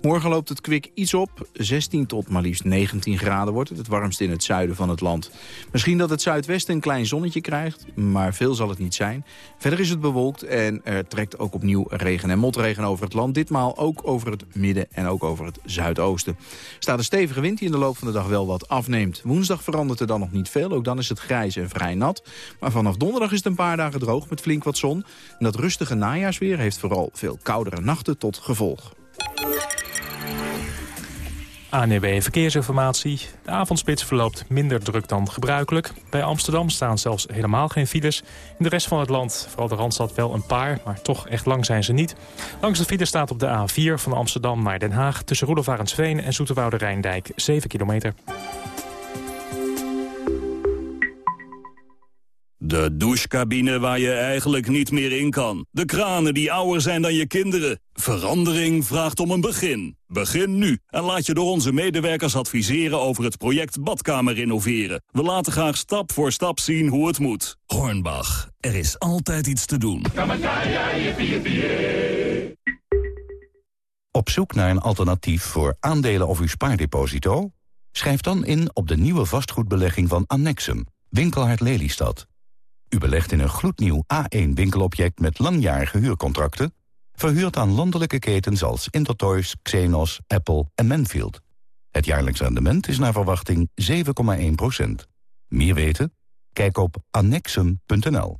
Morgen loopt het kwik iets op. 16 tot maar liefst 19 graden wordt het. Het warmst in het zuiden van het land. Misschien dat het zuidwesten een klein zonnetje krijgt, maar veel zal het niet zijn. Verder is het bewolkt en er trekt ook opnieuw regen en motregen over het land. Ditmaal ook over het midden en ook over het zuidoosten. Staat een stevige wind die in de loop van de dag wel wat afneemt. Woensdag verandert er dan nog niet veel. Ook dan is het grijs en vrij nat. Maar vanaf donderdag is het een paar dagen droog met flink wat zon. En dat rustige najaarsweer heeft vooral veel koudere nachten tot gevolg. ANEB Verkeersinformatie. De avondspits verloopt minder druk dan gebruikelijk. Bij Amsterdam staan zelfs helemaal geen files. In de rest van het land, vooral de Randstad, wel een paar... maar toch echt lang zijn ze niet. Langs de file staat op de A4 van Amsterdam naar Den Haag... tussen Roelofarensveen en Zoeterwoude Rijndijk 7 kilometer. De douchecabine waar je eigenlijk niet meer in kan. De kranen die ouder zijn dan je kinderen. Verandering vraagt om een begin. Begin nu en laat je door onze medewerkers adviseren over het project Badkamer renoveren. We laten graag stap voor stap zien hoe het moet. Hornbach, er is altijd iets te doen. Op zoek naar een alternatief voor aandelen of uw spaardeposito? Schrijf dan in op de nieuwe vastgoedbelegging van Annexum, Winkelhard Lelystad. U belegt in een gloednieuw A1-winkelobject met langjarige huurcontracten... verhuurd aan landelijke ketens als Intertoys, Xenos, Apple en Manfield. Het jaarlijks rendement is naar verwachting 7,1% Meer weten? Kijk op annexum.nl.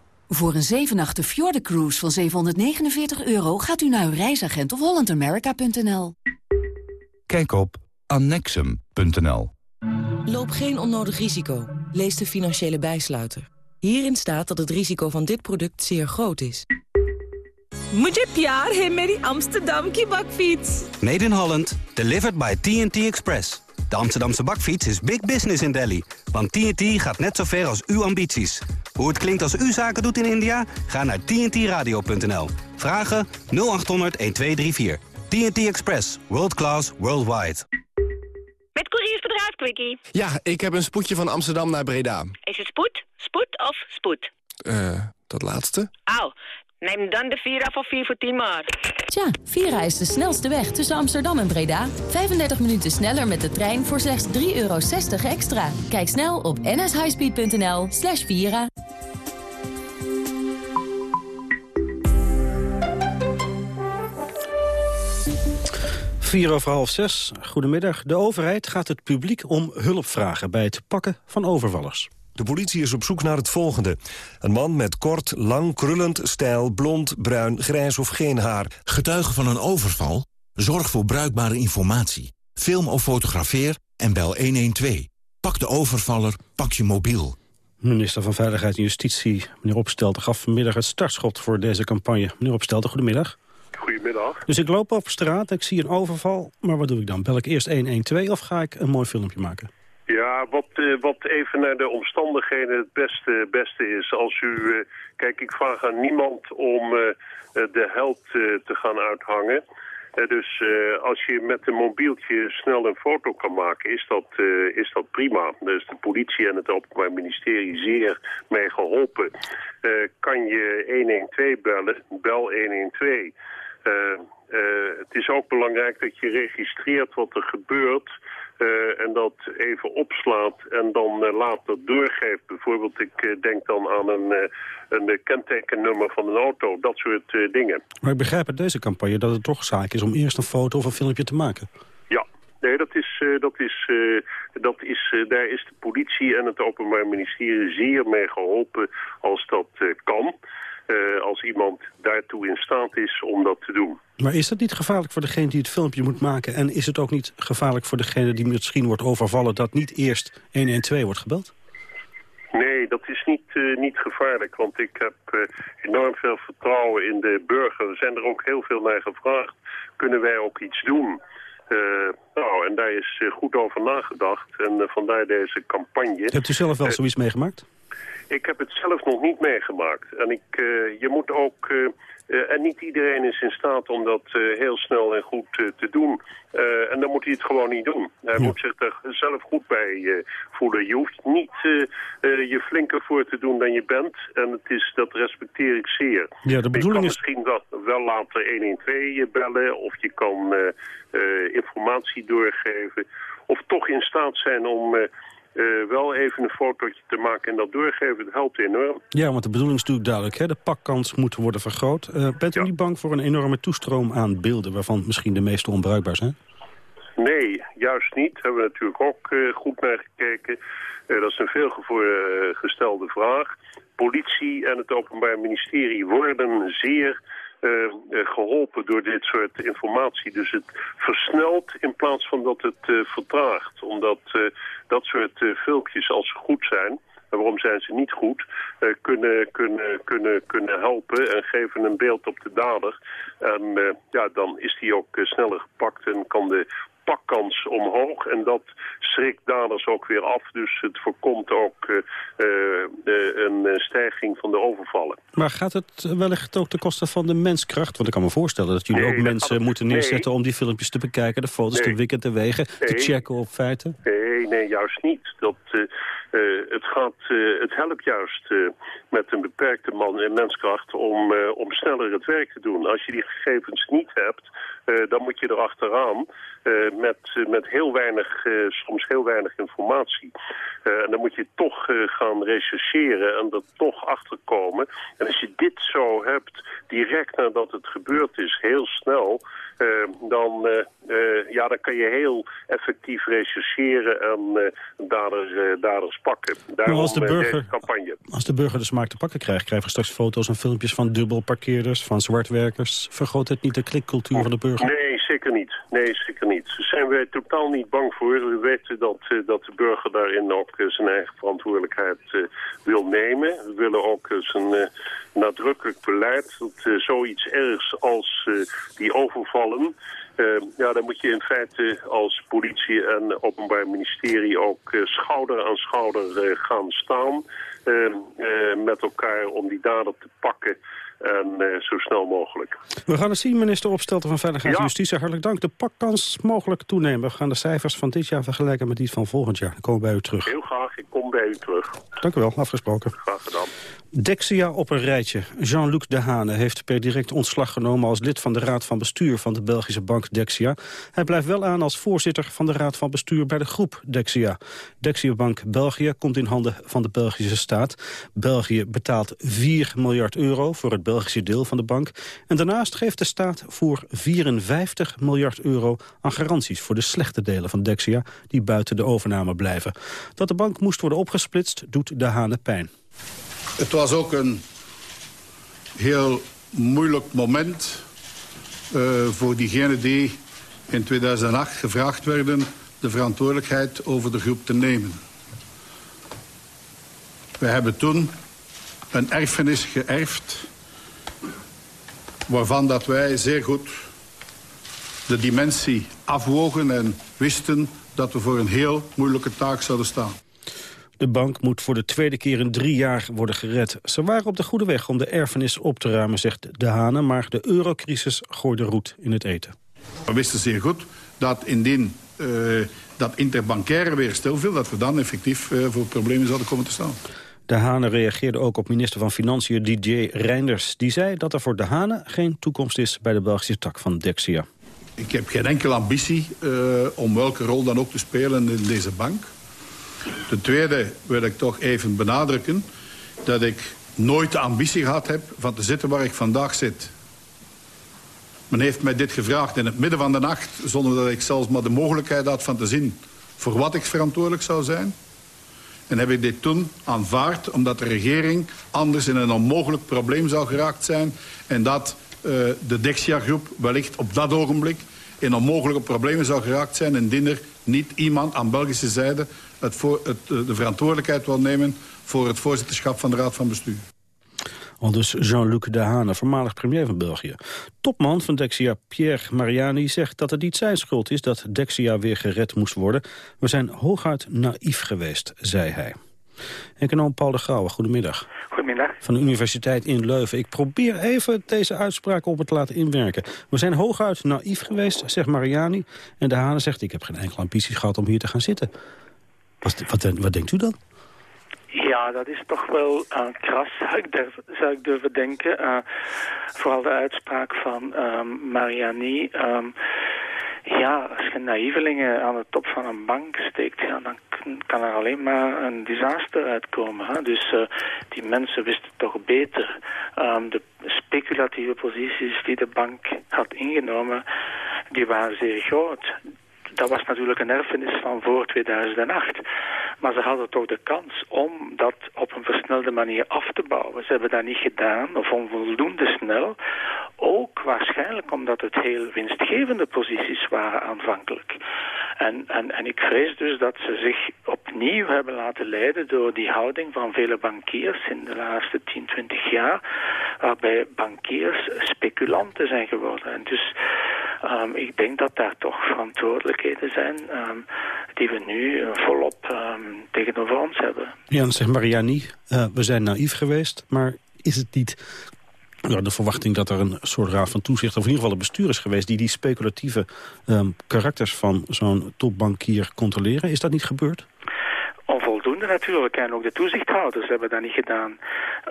Voor een 7 nachten Cruise van 749 euro gaat u naar uw reisagent of hollandamerica.nl. Kijk op annexum.nl. Loop geen onnodig risico. Lees de financiële bijsluiter. Hierin staat dat het risico van dit product zeer groot is. Mujhe pyar hai meri Amsterdam ki bakfiets. Made in Holland, delivered by TNT Express. De Amsterdamse bakfiets is big business in Delhi. Want TNT gaat net zo ver als uw ambities. Hoe het klinkt als u zaken doet in India? Ga naar tntradio.nl. Vragen 0800 1234. TNT Express. World class, worldwide. Met couriersbedrijf Quickie. Ja, ik heb een spoedje van Amsterdam naar Breda. Is het spoed, spoed of spoed? Eh, dat laatste? Au, neem dan de Vira voor 4 voor 10 maart. Tja, Vira is de snelste weg tussen Amsterdam en Breda. 35 minuten sneller met de trein voor slechts 3,60 euro extra. Kijk snel op nshighspeed.nl slash Vira. Vier over half zes. Goedemiddag. De overheid gaat het publiek om hulp vragen bij het pakken van overvallers. De politie is op zoek naar het volgende. Een man met kort, lang, krullend, stijl, blond, bruin, grijs of geen haar. Getuige van een overval? Zorg voor bruikbare informatie. Film of fotografeer en bel 112. Pak de overvaller, pak je mobiel. Minister van Veiligheid en Justitie, meneer Opstelten, gaf vanmiddag het startschot voor deze campagne. Meneer Opstelten, goedemiddag. Goedemiddag. Dus ik loop op straat, ik zie een overval, maar wat doe ik dan? Bel ik eerst 112 of ga ik een mooi filmpje maken? Ja, wat, uh, wat even naar de omstandigheden het beste, beste is. Als u, uh, kijk, ik vraag aan niemand om uh, de held te gaan uithangen. dus als je met een mobieltje snel een foto kan maken, is dat, is dat prima. Dus de politie en het Openbaar Ministerie zeer mee geholpen. kan je 112 bellen, bel 112. Het is ook belangrijk dat je registreert wat er gebeurt... Uh, en dat even opslaat en dan uh, later doorgeeft. Bijvoorbeeld, ik uh, denk dan aan een, een kentekennummer van een auto, dat soort dingen. Maar ik begrijp uit deze campagne dat het toch zaak is om eerst een foto of een filmpje te maken. Ja, nee, dat is, dat is, dat is, daar is de politie en het Openbaar Ministerie zeer mee geholpen als dat kan. Uh, als iemand daartoe in staat is om dat te doen. Maar is dat niet gevaarlijk voor degene die het filmpje moet maken? En is het ook niet gevaarlijk voor degene die misschien wordt overvallen... dat niet eerst 112 wordt gebeld? Nee, dat is niet, uh, niet gevaarlijk, want ik heb uh, enorm veel vertrouwen in de burger. Er zijn er ook heel veel naar gevraagd. Kunnen wij ook iets doen? Uh, nou, en daar is goed over nagedacht. En vandaar deze campagne. Hebt u zelf wel zoiets meegemaakt? Ik heb het zelf nog niet meegemaakt. En ik, uh, je moet ook... Uh, uh, en niet iedereen is in staat om dat heel snel en goed te doen. en dan moet hij het gewoon niet doen. Hij moet zich er zelf goed bij voelen. Je hoeft niet je flinker voor te doen dan je bent. En het is, dat respecteer ik zeer. Ja, de bedoeling is... misschien wel, wel later 112 bellen. Of je kan informatie doorgeven. Of toch in staat zijn om uh, wel even een fotootje te maken en dat doorgeven, dat helpt enorm. Ja, want de bedoeling is natuurlijk duidelijk. Hè? De pakkans moet worden vergroot. Uh, bent u ja. niet bang voor een enorme toestroom aan beelden... waarvan misschien de meeste onbruikbaar zijn? Nee, juist niet. Daar hebben we natuurlijk ook uh, goed naar gekeken. dat is een veelgestelde vraag. Politie en het Openbaar Ministerie worden zeer geholpen door dit soort informatie. Dus het versnelt in plaats van dat het uh, vertraagt. Omdat dat soort filmpjes, als ze goed zijn... En waarom zijn ze niet goed? kunnen, kunnen, kunnen, kunnen helpen en geven een beeld op de dader. En ja, dan is die ook sneller gepakt en kan de pakkans omhoog. En dat schrikt daders ook weer af. Dus het voorkomt ook uh, uh, een stijging van de overvallen. Maar gaat het wellicht ook ten koste van de menskracht? Want ik kan me voorstellen dat jullie nee, ook mensen het... moeten neerzetten... Nee. om die filmpjes te bekijken, de foto's nee. te wikken, te wegen... te checken op feiten? Nee, nee, juist niet. Dat... Uh, het, gaat, uh, het helpt juist uh, met een beperkte man en menskracht om, om sneller het werk te doen. Als je die gegevens niet hebt, dan moet je erachteraan met, met heel weinig, soms heel weinig informatie. en dan moet je toch gaan rechercheren en er toch achterkomen. En als je dit zo hebt, direct nadat het gebeurd is, heel snel... Dan, ja, dan kan je heel effectief rechercheren en daders, daders pakken. Daarom als de, burger, campagne. als de burger de smaak te pakken krijgt, krijgen we straks foto's en filmpjes van dubbelparkeerders, van zwartwerkers. Vergroot het niet de klikcultuur van de burger? Nee, zeker niet. Nee, zeker niet. Daar zijn we totaal niet bang voor. We weten dat, dat de burger daarin ook zijn eigen verantwoordelijkheid wil nemen. We willen ook zijn nadrukkelijk beleid dat zoiets ergs als die overval uh, ja, dan moet je in feite als politie en openbaar ministerie ook schouder aan schouder gaan staan met elkaar om die dader te pakken. En zo snel mogelijk. We gaan het zien, minister Opstelten van Veiligheid en ja. Justitie. Hartelijk dank. De pakkans mogelijk toenemen. We gaan de cijfers van dit jaar vergelijken met die van volgend jaar. Dan komen we bij u terug. Heel graag. Ik kom bij u terug. Dank u wel. Afgesproken. Graag gedaan. Dexia op een rijtje. Jean-Luc Dehane heeft per direct ontslag genomen als lid van de Raad van Bestuur van de Belgische bank Dexia. Hij blijft wel aan als voorzitter van de Raad van Bestuur bij de groep Dexia. Dexia Bank België komt in handen van de Belgische staat. België betaalt 4 miljard euro voor het Belgische deel van de bank. En daarnaast geeft de staat voor 54 miljard euro aan garanties voor de slechte delen van Dexia die buiten de overname blijven. Dat de bank moest worden opgesplitst doet Dehane pijn. Het was ook een heel moeilijk moment uh, voor diegenen die in 2008 gevraagd werden de verantwoordelijkheid over de groep te nemen. We hebben toen een erfenis geërfd waarvan dat wij zeer goed de dimensie afwogen en wisten dat we voor een heel moeilijke taak zouden staan. De bank moet voor de tweede keer in drie jaar worden gered. Ze waren op de goede weg om de erfenis op te ruimen, zegt De Hane... maar de eurocrisis gooide roet in het eten. We wisten zeer goed dat indien uh, dat interbankaire weer stilviel... dat we dan effectief uh, voor problemen zouden komen te staan. De Hane reageerde ook op minister van Financiën DJ Reinders. Die zei dat er voor De Hane geen toekomst is bij de Belgische tak van Dexia. Ik heb geen enkele ambitie uh, om welke rol dan ook te spelen in deze bank. Ten tweede wil ik toch even benadrukken dat ik nooit de ambitie gehad heb van te zitten waar ik vandaag zit. Men heeft mij dit gevraagd in het midden van de nacht... zonder dat ik zelfs maar de mogelijkheid had van te zien... voor wat ik verantwoordelijk zou zijn. En heb ik dit toen aanvaard omdat de regering anders in een onmogelijk probleem zou geraakt zijn... en dat uh, de Dexia-groep wellicht op dat ogenblik in onmogelijke problemen zou geraakt zijn... indien er niet iemand aan Belgische zijde het voor, het, eh, de verantwoordelijkheid wil nemen... voor het voorzitterschap van de Raad van Bestuur. Al dus Jean-Luc Dehane, voormalig premier van België. Topman van Dexia, Pierre Mariani, zegt dat het niet zijn schuld is... dat Dexia weer gered moest worden. We zijn hooguit naïef geweest, zei hij. Econoom Paul de Grauwe, goedemiddag. Goedemiddag. Van de Universiteit in Leuven. Ik probeer even deze uitspraak op het te laten inwerken. We zijn hooguit naïef geweest, zegt Mariani. En de Hane zegt, ik heb geen enkele ambitie gehad om hier te gaan zitten. Wat, denkt u dan? Ja, dat is toch wel uh, kras, zou ik, durf, zou ik durven denken. Uh, vooral de uitspraak van um, Mariani. Um, ja, als je naïvelingen aan de top van een bank steekt, ja, dan kan er alleen maar een disaster uitkomen. Hè? Dus uh, die mensen wisten toch beter. Um, de speculatieve posities die de bank had ingenomen, die waren zeer groot dat was natuurlijk een erfenis van voor 2008. Maar ze hadden toch de kans om dat op een versnelde manier af te bouwen. Ze hebben dat niet gedaan, of onvoldoende snel. Ook waarschijnlijk omdat het heel winstgevende posities waren aanvankelijk. En, en, en ik vrees dus dat ze zich opnieuw hebben laten leiden door die houding van vele bankiers in de laatste 10, 20 jaar, waarbij bankiers speculanten zijn geworden. En dus um, ik denk dat daar toch verantwoordelijkheden zijn um, die we nu uh, volop um, tegenover ons hebben. Ja, dan zegt Mariani, uh, we zijn naïef geweest, maar is het niet de verwachting dat er een soort raad van toezicht... of in ieder geval een bestuur is geweest... die die speculatieve um, karakters van zo'n topbankier controleren. Is dat niet gebeurd? Onvoldoende natuurlijk. En ook de toezichthouders hebben dat niet gedaan.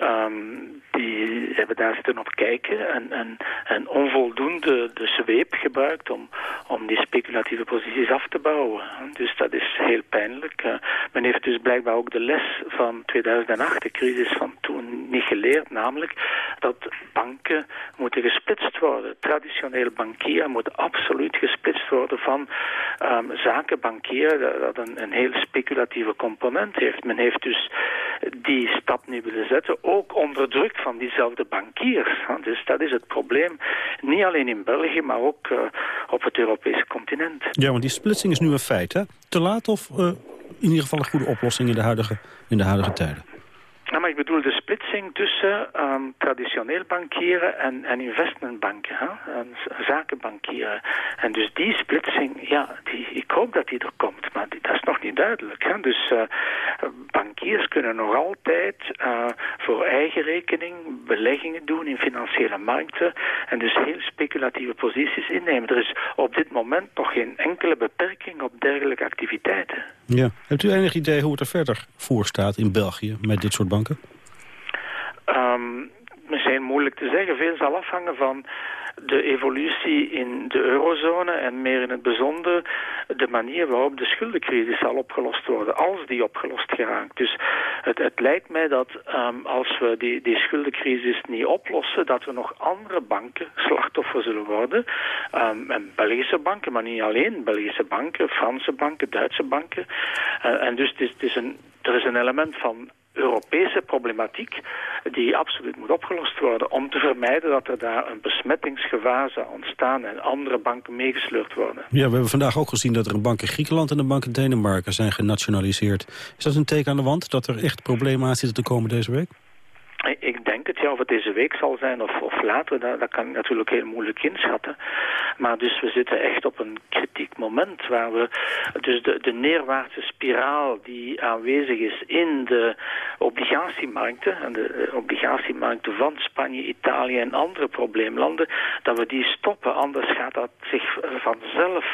Um, die hebben daar zitten op kijken en, en, en onvoldoende de zweep gebruikt om, om die speculatieve posities af te bouwen. Dus dat is heel pijnlijk. Uh, men heeft dus blijkbaar ook de les van 2008, de crisis van toen, niet geleerd. Namelijk dat banken moeten gesplitst worden. Traditionele bankier moet absoluut gesplitst worden van um, zakenbankieren dat een, een heel speculatieve heeft. Men heeft dus die stap niet willen zetten, ook onder druk van diezelfde bankiers. Dus dat is het probleem, niet alleen in België, maar ook uh, op het Europese continent. Ja, want die splitsing is nu een feit, hè? Te laat of uh, in ieder geval een goede oplossing in de huidige, in de huidige tijden? Ja, maar ik bedoel de splitsing tussen um, traditioneel bankieren en, en investmentbanken, hè? En zakenbankieren. En dus die splitsing, ja, die, ik hoop dat die er komt, maar die, dat is nog niet duidelijk. Hè? Dus uh, bankiers kunnen nog altijd uh, voor eigen rekening beleggingen doen in financiële markten en dus heel speculatieve posities innemen. Er is op dit moment nog geen enkele beperking op dergelijke activiteiten. Ja. Hebt u enig idee hoe het er verder voor staat in België met dit soort banken? moeilijk te zeggen. Veel zal afhangen van de evolutie in de eurozone en meer in het bijzonder de manier waarop de schuldencrisis zal opgelost worden, als die opgelost geraakt. Dus het, het lijkt mij dat um, als we die, die schuldencrisis niet oplossen, dat we nog andere banken slachtoffer zullen worden. Um, en Belgische banken, maar niet alleen. Belgische banken, Franse banken, Duitse banken. Uh, en dus is, het is een, er is een element van Europese problematiek die absoluut moet opgelost worden om te vermijden dat er daar een besmettingsgevaar zou ontstaan en andere banken meegesleurd worden. Ja, we hebben vandaag ook gezien dat er een bank in Griekenland en een bank in Denemarken zijn genationaliseerd. Is dat een teken aan de wand dat er echt problemen aan zitten te komen deze week? Of het deze week zal zijn of, of later, dat, dat, kan ik natuurlijk heel moeilijk inschatten. Maar dus we zitten echt op een kritiek moment waar we, dus de, de neerwaartse spiraal die aanwezig is in de obligatiemarkten, en de obligatiemarkten van Spanje, Italië en andere probleemlanden, dat we die stoppen, anders gaat dat zich vanzelf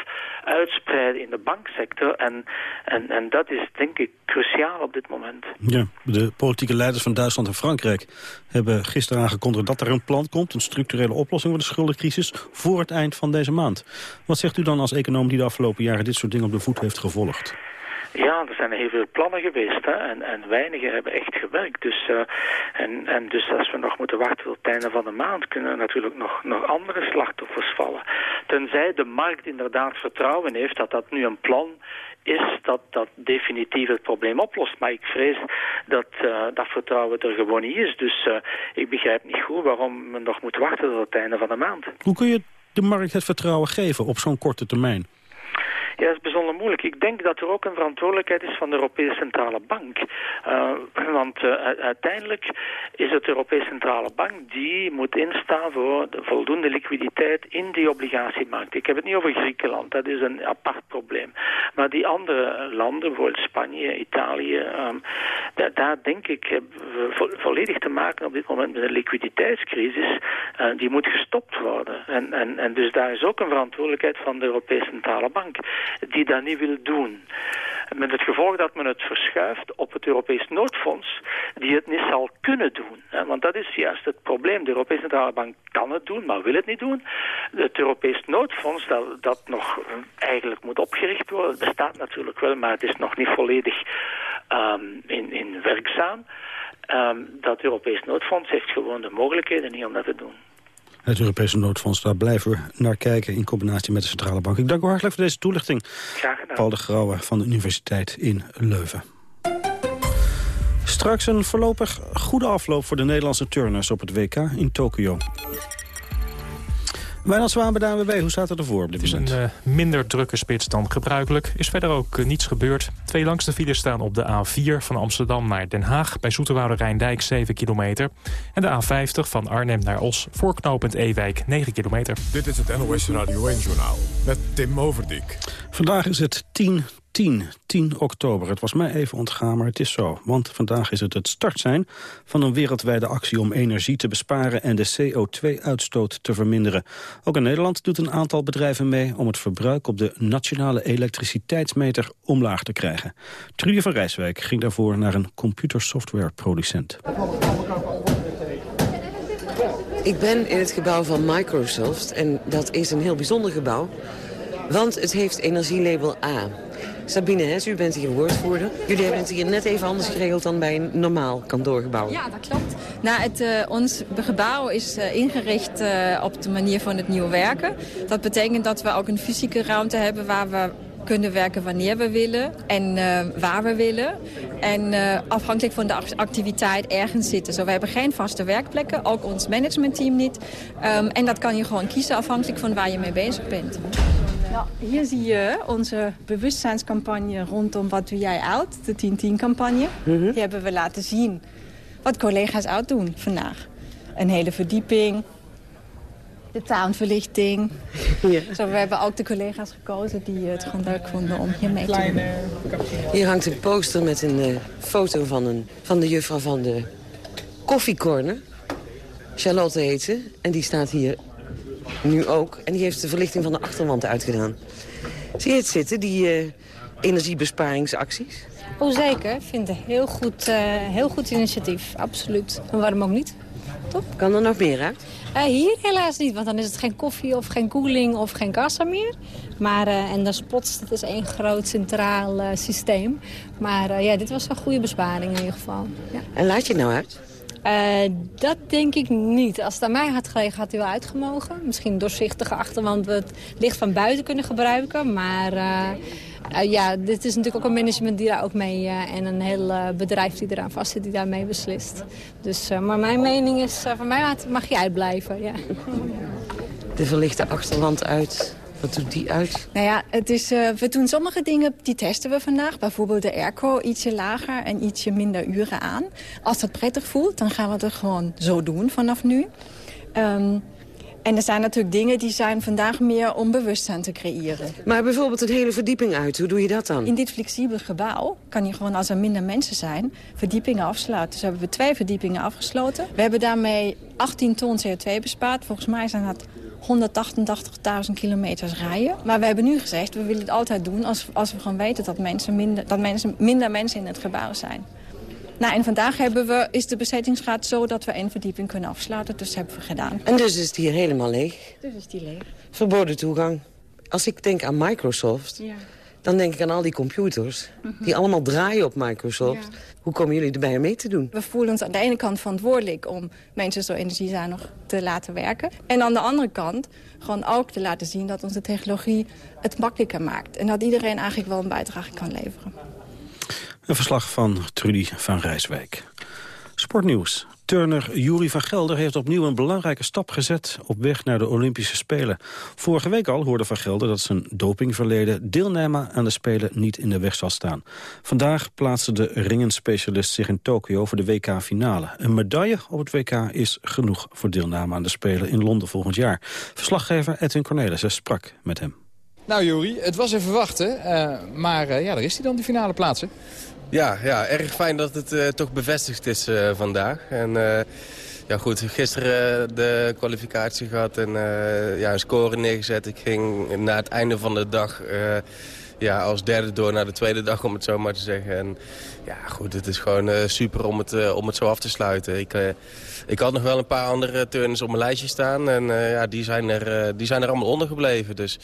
uitspreiden in de banksector en, en, en dat is denk ik cruciaal op dit moment. Ja, de politieke leiders van Duitsland en Frankrijk hebben gisteren aangekondigd dat er een plan komt, een structurele oplossing voor de schuldencrisis, voor het eind van deze maand. Wat zegt u dan als econoom die de afgelopen jaren dit soort dingen op de voet heeft gevolgd? Ja, er zijn heel veel plannen geweest hè, en, en weinigen hebben echt gewerkt. Dus, uh, en, en dus als we nog moeten wachten tot het einde van de maand... kunnen er natuurlijk nog, nog andere slachtoffers vallen. Tenzij de markt inderdaad vertrouwen heeft dat dat nu een plan is dat dat definitief het probleem oplost. Maar ik vrees dat uh, dat vertrouwen er gewoon niet is. Dus uh, ik begrijp niet goed waarom men nog moet wachten tot het einde van de maand. Hoe kun je de markt het vertrouwen geven op zo'n korte termijn? Ja, dat is bijzonder moeilijk. Ik denk dat er ook een verantwoordelijkheid is van de Europese Centrale Bank. Uh, want uh, uiteindelijk is het de Europese Centrale Bank die moet instaan voor de voldoende liquiditeit in die obligatiemarkt. Ik heb het niet over Griekenland, dat is een apart probleem. Maar die andere landen, bijvoorbeeld Spanje, Italië, um, daar, daar, denk ik vo volledig te maken op dit moment met een liquiditeitscrisis. Die moet gestopt worden. En, en, en dus daar is ook een verantwoordelijkheid van de Europese Centrale Bank die dat niet wil doen. Met het gevolg dat men het verschuift op het Europees noodfonds, die het niet zal kunnen doen. Want dat is juist het probleem. De Europese Centrale Bank kan het doen, maar wil het niet doen. Het Europees noodfonds, dat, dat nog eigenlijk moet opgericht worden, bestaat natuurlijk wel, maar het is nog niet volledig um, in, in werkzaam. Um, dat Europees noodfonds heeft gewoon de mogelijkheden niet om dat te doen. Het Europese noodfonds, daar blijven we naar kijken in combinatie met de Centrale Bank. Ik dank u hartelijk voor deze toelichting. Graag gedaan. Paul de Grauwe van de Universiteit in Leuven. Straks een voorlopig goede afloop voor de Nederlandse turners op het WK in Tokio. Wijnand Zwaan bij de ANWB, hoe staat het ervoor op dit Het is moment? een uh, minder drukke spits dan gebruikelijk. Is verder ook uh, niets gebeurd. Twee langste files staan op de A4 van Amsterdam naar Den Haag... bij Zoeterwoude Rijndijk 7 kilometer. En de A50 van Arnhem naar Os voor knooppunt Ewijk 9 kilometer. Dit is het NOS Radio 1-journaal met Tim Overdijk. Vandaag is het 10 10, 10 oktober. Het was mij even ontgaan, maar het is zo. Want vandaag is het het startsein van een wereldwijde actie... om energie te besparen en de CO2-uitstoot te verminderen. Ook in Nederland doet een aantal bedrijven mee... om het verbruik op de nationale elektriciteitsmeter omlaag te krijgen. Trudy van Rijswijk ging daarvoor naar een computersoftwareproducent. Ik ben in het gebouw van Microsoft en dat is een heel bijzonder gebouw. Want het heeft energielabel A. Sabine Hes, u bent hier woordvoerder. Jullie hebben het hier net even anders geregeld dan bij een normaal kantoorgebouw. Ja, dat klopt. Nou, het, uh, ons gebouw is uh, ingericht uh, op de manier van het nieuw werken. Dat betekent dat we ook een fysieke ruimte hebben waar we kunnen werken wanneer we willen en uh, waar we willen. En uh, afhankelijk van de activiteit ergens zitten. Zo, we hebben geen vaste werkplekken, ook ons managementteam niet. Um, en dat kan je gewoon kiezen afhankelijk van waar je mee bezig bent. Ja, hier zie je onze bewustzijnscampagne rondom Wat doe jij oud? De 10-10-campagne. Mm -hmm. Die hebben we laten zien wat collega's oud doen vandaag. Een hele verdieping, de. Ja. Zo, we hebben ook de collega's gekozen die het gewoon leuk vonden om hier mee te doen. Hier hangt een poster met een uh, foto van, een, van de juffrouw van de koffiecorner. Charlotte heet ze. En die staat hier nu ook. En die heeft de verlichting van de achterwand uitgedaan. Zie je het zitten, die uh, energiebesparingsacties? Oh, zeker. Ik vind het een heel goed, uh, heel goed initiatief. Absoluut. En waarom ook niet? Top. Kan er nog meer uit? Uh, hier helaas niet, want dan is het geen koffie of geen koeling of geen kassa meer. Maar, uh, en de spots, dat is één groot centraal uh, systeem. Maar ja, dit was een goede besparing in ieder geval. Ja. En laat je het nou uit? Uh, dat denk ik niet. Als het aan mij had gelegen, had hij wel uitgemogen. Misschien doorzichtige achterwand we het licht van buiten kunnen gebruiken. Maar uh, uh, ja, dit is natuurlijk ook een management die daar ook mee... en een heel bedrijf die eraan vast zit, die daarmee beslist. Dus, maar mijn mening is, van mij mag je uitblijven. Ja. De verlichte achterwand uit. Wat doet die uit? Nou ja, het is, uh, we doen sommige dingen, die testen we vandaag. Bijvoorbeeld de airco ietsje lager en ietsje minder uren aan. Als dat prettig voelt, dan gaan we het gewoon zo doen vanaf nu. Um, en er zijn natuurlijk dingen die zijn vandaag meer om bewustzijn te creëren. Maar bijvoorbeeld een hele verdieping uit, hoe doe je dat dan? In dit flexibele gebouw kan je gewoon, als er minder mensen zijn, verdiepingen afsluiten. Dus hebben we twee verdiepingen afgesloten. We hebben daarmee 18 ton CO2 bespaard. Volgens mij zijn dat 188.000 kilometers rijden. Maar we hebben nu gezegd, we willen het altijd doen als, als we gewoon weten dat, mensen minder, dat mensen, minder mensen in het gebouw zijn. Nou, en vandaag hebben we, is de bezettingsgraad zo dat we één verdieping kunnen afsluiten. Dus dat hebben we gedaan. En dus is het hier helemaal leeg? Dus is die leeg. Verboden toegang. Als ik denk aan Microsoft, ja. Dan denk ik aan al die computers... Mm -hmm. die allemaal draaien op Microsoft. Ja. Hoe komen jullie erbij om mee te doen? We voelen ons aan de ene kant verantwoordelijk... om mensen zo energiezuinig te laten werken. En aan de andere kant gewoon ook te laten zien... dat onze technologie het makkelijker maakt. En dat iedereen eigenlijk wel een bijdrage kan leveren. Een verslag van Trudy van Rijswijk. Sportnieuws. Turner Jury van Gelder heeft opnieuw een belangrijke stap gezet op weg naar de Olympische Spelen. Vorige week al hoorde van Gelder dat zijn dopingverleden deelname aan de Spelen niet in de weg zal staan. Vandaag plaatste de ringenspecialist zich in Tokio voor de WK-finale. Een medaille op het WK is genoeg voor deelname aan de Spelen in Londen volgend jaar. Verslaggever Edwin Cornelissen sprak met hem. Nou Jury, het was even wachten, uh, maar uh, ja, daar is hij dan, die finale plaatsen. Ja, ja, erg fijn dat het uh, toch bevestigd is uh, vandaag. En uh, ja goed, gisteren de kwalificatie gehad en ja, een score neergezet. Ik ging na het einde van de dag ja, als derde door naar de tweede dag, om het zo maar te zeggen. En ja goed, het is gewoon super om het, om het zo af te sluiten. Ik, ik had nog wel een paar andere turners op mijn lijstje staan. En ja, die, zijn er, die zijn er allemaal onder gebleven. Dus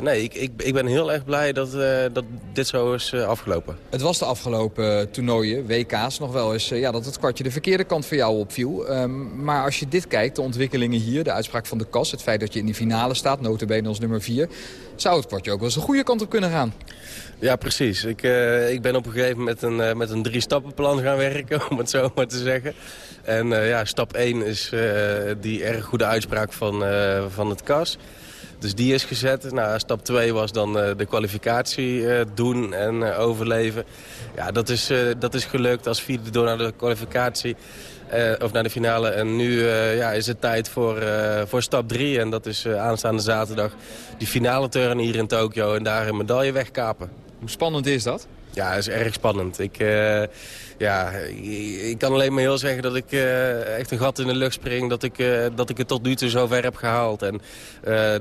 nee, ik, ik, ik ben heel erg blij dat, dat dit zo is afgelopen. Het was de afgelopen toernooien, WK's, nog wel eens ja, dat het kwartje de verkeerde kant voor jou opviel. Um, maar als je dit kijkt, de ontwikkelingen hier, de uitspraak van de KAS... het feit dat je in die finale staat, notabene als nummer 4... zou het kwartje ook wel eens de goede kant op kunnen gaan. Ja, precies. Ik, ik ben op een gegeven moment met een, met een drie-stappenplan gaan werken, om het zo maar te zeggen. En ja, stap 1 is die erg goede uitspraak van, van het KAS... Dus die is gezet. Nou, stap 2 was dan uh, de kwalificatie uh, doen en uh, overleven. Ja, dat is, dat is gelukt als vierde door naar de kwalificatie. Of naar de finale. En nu ja, is het tijd voor, voor stap 3. En dat is aanstaande zaterdag die finale turn hier in Tokio. En daar een medaille wegkapen. Hoe spannend is dat? Ja, dat is erg spannend. Ik, ja, ik kan alleen maar heel zeggen dat ik echt een gat in de lucht spring. Dat ik, dat ik het tot nu toe zover heb gehaald. En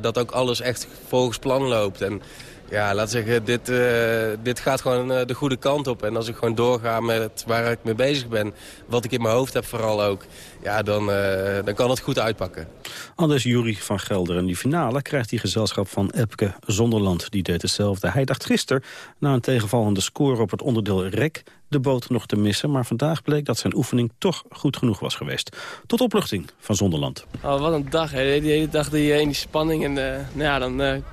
dat ook alles echt volgens plan loopt. En ja, laat zeggen, dit, uh, dit gaat gewoon uh, de goede kant op. En als ik gewoon doorga met waar ik mee bezig ben, wat ik in mijn hoofd heb vooral ook, ja, dan, uh, dan kan het goed uitpakken. Anders Jury van Gelder. En die finale krijgt die gezelschap van Epke Zonderland. Die deed hetzelfde. Hij dacht gisteren, na een tegenvallende score op het onderdeel rek, de boot nog te missen. Maar vandaag bleek dat zijn oefening toch goed genoeg was geweest. Tot opluchting van Zonderland. Oh, wat een dag, hè. Die hele dag die, in die spanning. En nou ja, dan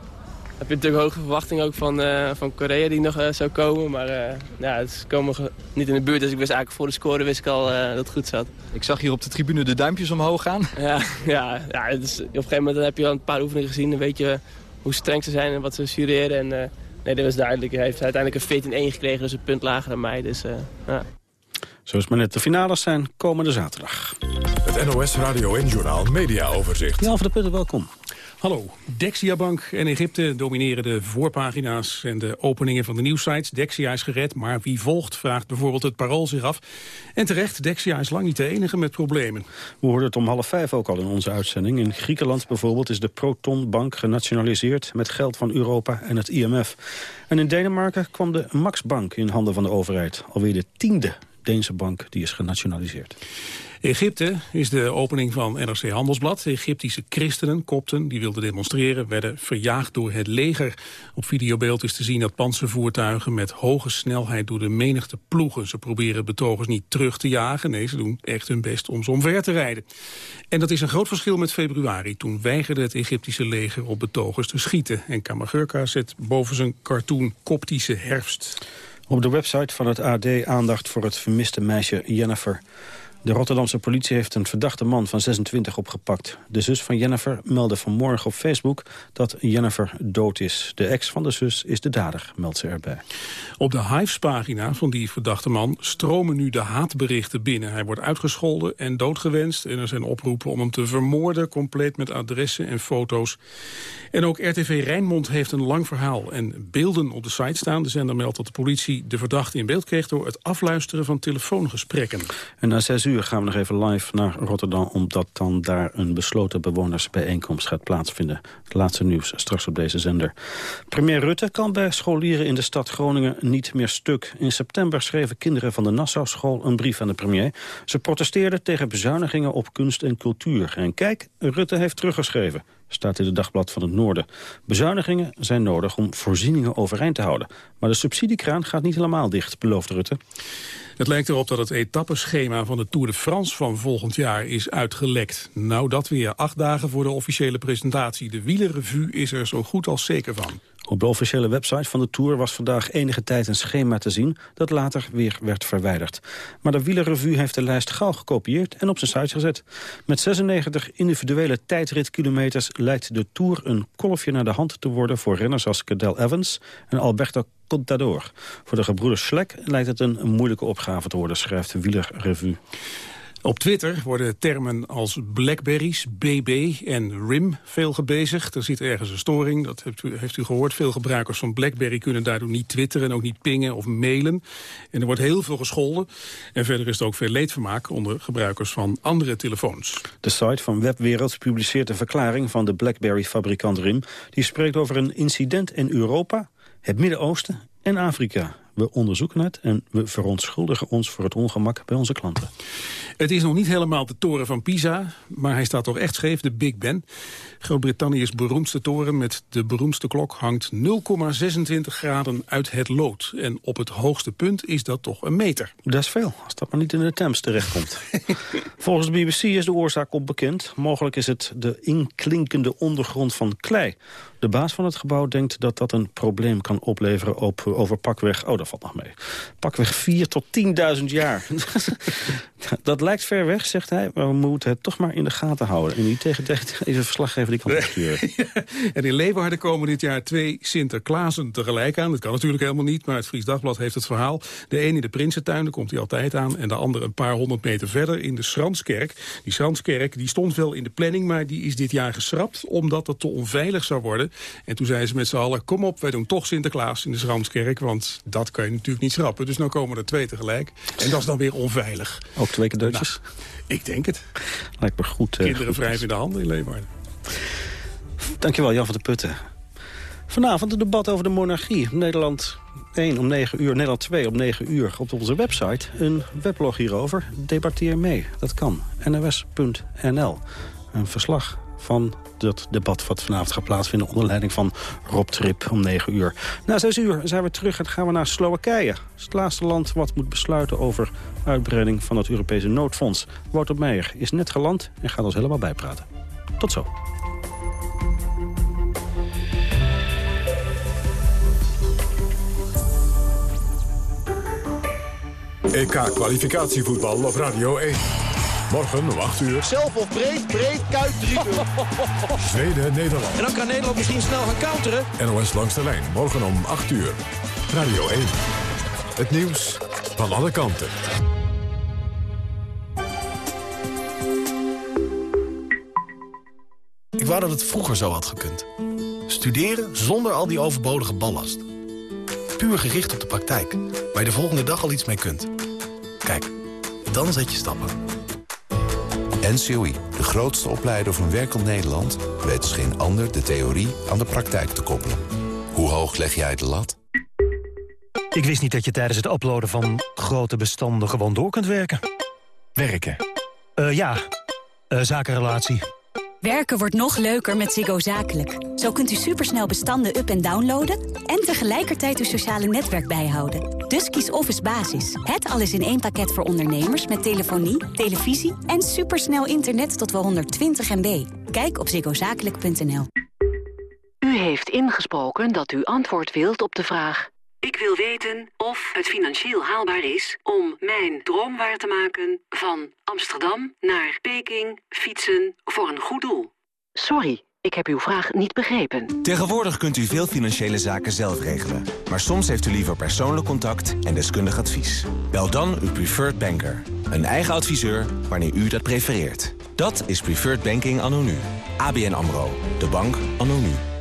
heb je natuurlijk hoge verwachtingen ook van, uh, van Korea die nog uh, zou komen. Maar uh, ja, het komen niet in de buurt. Dus ik wist eigenlijk voor de score wist ik al dat het goed zat. Ik zag hier op de tribune de duimpjes omhoog gaan. Ja, ja, ja dus op een gegeven moment heb je al een paar oefeningen gezien. Dan weet je hoe streng ze zijn en wat ze jureren. En nee, dat was duidelijk. Hij heeft uiteindelijk een 14-1 gekregen, dus een punt lager dan mij. Dus, ja. Zo is maar net de finales zijn komende zaterdag. Het NOS Radio en Journaal Media Overzicht. Jan van de Putten, welkom. Hallo. Dexia Bank en Egypte domineren de voorpagina's en de openingen van de nieuwsites. Dexia is gered, maar wie volgt, vraagt bijvoorbeeld het parool zich af. En terecht, Dexia is lang niet de enige met problemen. We hoorden het om half vijf ook al in onze uitzending. In Griekenland bijvoorbeeld is de Proton Bank genationaliseerd met geld van Europa en het IMF. En in Denemarken kwam de Max Bank in handen van de overheid. Alweer de tiende Deense bank die is genationaliseerd. Egypte is de opening van NRC Handelsblad. Egyptische christenen, kopten, die wilden demonstreren... werden verjaagd door het leger. Op videobeeld is te zien dat panzervoertuigen... met hoge snelheid door de menigte ploegen. Ze proberen betogers niet terug te jagen. Nee, ze doen echt hun best om ze omver te rijden. En dat is een groot verschil met februari. Toen weigerde het Egyptische leger op betogers te schieten. En Kamagurka zet boven zijn cartoon Koptische herfst. Op de website van het AD aandacht voor het vermiste meisje Jennifer. De Rotterdamse politie heeft een verdachte man van 26 opgepakt. De zus van Jennifer meldde vanmorgen op Facebook dat Jennifer dood is. De ex van de zus is de dader, meldt ze erbij. Op de Hives-pagina van die verdachte man stromen nu de haatberichten binnen. Hij wordt uitgescholden en doodgewenst. En er zijn oproepen om hem te vermoorden, compleet met adressen en foto's. En ook RTV Rijnmond heeft een lang verhaal en beelden op de site staan. De zender meldt dat de politie de verdachte in beeld kreeg... door het afluisteren van telefoongesprekken. En na zes uur gaan we nog even live naar Rotterdam... omdat dan daar een besloten bewonersbijeenkomst gaat plaatsvinden. Het laatste nieuws straks op deze zender. Premier Rutte kan bij scholieren in de stad Groningen niet meer stuk. In september schreven kinderen van de Nassau-school een brief aan de premier. Ze protesteerden tegen bezuinigingen op kunst en cultuur. En kijk, Rutte heeft teruggeschreven staat in de Dagblad van het Noorden. Bezuinigingen zijn nodig om voorzieningen overeind te houden. Maar de subsidiekraan gaat niet helemaal dicht, belooft Rutte. Het lijkt erop dat het etappeschema van de Tour de France van volgend jaar is uitgelekt. Nou, dat weer acht dagen voor de officiële presentatie. De wielerrevue is er zo goed als zeker van. Op de officiële website van de Tour was vandaag enige tijd een schema te zien... dat later weer werd verwijderd. Maar de wielerrevue heeft de lijst gauw gekopieerd en op zijn site gezet. Met 96 individuele tijdritkilometers lijkt de Tour een kolfje naar de hand te worden... voor renners als Cadel Evans en Alberto Contador. Voor de gebroeders Schlek lijkt het een moeilijke opgave te worden, schrijft de wielerrevue. Op Twitter worden termen als Blackberries, BB en RIM veel gebezigd. Er zit ergens een storing, dat heeft u, heeft u gehoord. Veel gebruikers van Blackberry kunnen daardoor niet twitteren... en ook niet pingen of mailen. En er wordt heel veel gescholden. En verder is er ook veel leedvermaak onder gebruikers van andere telefoons. De site van Webwereld publiceert een verklaring van de Blackberry-fabrikant RIM. Die spreekt over een incident in Europa, het Midden-Oosten en Afrika. We onderzoeken het en we verontschuldigen ons voor het ongemak bij onze klanten. Het is nog niet helemaal de toren van Pisa, maar hij staat toch echt scheef, de Big Ben. Groot-Brittannië's beroemdste toren met de beroemdste klok hangt 0,26 graden uit het lood. En op het hoogste punt is dat toch een meter. Dat is veel, als dat maar niet in de Thames terechtkomt. Volgens de BBC is de oorzaak onbekend. Mogelijk is het de inklinkende ondergrond van klei. De baas van het gebouw denkt dat dat een probleem kan opleveren op, over pakweg... Oh, dat valt nog mee. Pakweg 4 tot 10.000 jaar. dat lijkt ver weg, zegt hij, maar we moeten het toch maar in de gaten houden. En niet tegen, deze verslaggever die kan sturen. en in Leeuwarden komen dit jaar twee Sinterklaasen tegelijk aan. Dat kan natuurlijk helemaal niet, maar het Fries Dagblad heeft het verhaal. De een in de Prinsentuin, daar komt hij altijd aan. En de andere een paar honderd meter verder in de Schranskerk. Die Schranskerk die stond wel in de planning, maar die is dit jaar geschrapt... omdat het te onveilig zou worden. En toen zeiden ze met z'n allen, kom op, wij doen toch Sinterklaas in de Schranskerk... want dat kan je natuurlijk niet schrappen. Dus nu komen er twee tegelijk. En dat is dan weer onveilig. Ook twee cadeautjes? Nou, ik denk het. Lijkt me goed. Uh, Kinderen wrijven in de handen in Leeuwarden. Dankjewel, Jan van de Putten. Vanavond een debat over de monarchie. Nederland 1 om 9 uur, Nederland 2 om 9 uur op onze website. Een weblog hierover. Debatteer mee. Dat kan. nws.nl. Een verslag van dat debat wat vanavond gaat plaatsvinden... onder leiding van Rob Trip om 9 uur. Na 6 uur zijn we terug en gaan we naar Slowakije. Het, laatste land wat moet besluiten over uitbreiding van het Europese noodfonds. Wouter Meijer is net geland en gaat ons helemaal bijpraten. Tot zo. EK-kwalificatievoetbal op Radio 1. Morgen om 8 uur. Zelf of breed, breed, kuit 3 Zweden-Nederland. En dan kan Nederland misschien snel gaan counteren. NOS langs de lijn, morgen om 8 uur. Radio 1. Het nieuws van alle kanten. Ik wou dat het vroeger zo had gekund. Studeren zonder al die overbodige ballast. Puur gericht op de praktijk, waar je de volgende dag al iets mee kunt. Kijk, dan zet je stappen. NCOI, de grootste opleider van werkend Nederland... weet als geen ander de theorie aan de praktijk te koppelen. Hoe hoog leg jij de lat? Ik wist niet dat je tijdens het uploaden van grote bestanden gewoon door kunt werken. Werken. Uh, ja, uh, zakenrelatie. Werken wordt nog leuker met Ziggo Zakelijk. Zo kunt u supersnel bestanden up- en downloaden... en tegelijkertijd uw sociale netwerk bijhouden. Dus kies Office Basis. Het alles in één pakket voor ondernemers met telefonie, televisie... en supersnel internet tot wel 120 MB. Kijk op ziggozakelijk.nl. U heeft ingesproken dat u antwoord wilt op de vraag... Ik wil weten of het financieel haalbaar is om mijn droom waar te maken... van Amsterdam naar Peking fietsen voor een goed doel. Sorry, ik heb uw vraag niet begrepen. Tegenwoordig kunt u veel financiële zaken zelf regelen. Maar soms heeft u liever persoonlijk contact en deskundig advies. Bel dan uw preferred banker. Een eigen adviseur wanneer u dat prefereert. Dat is Preferred Banking anno nu. ABN AMRO. De bank anno nu.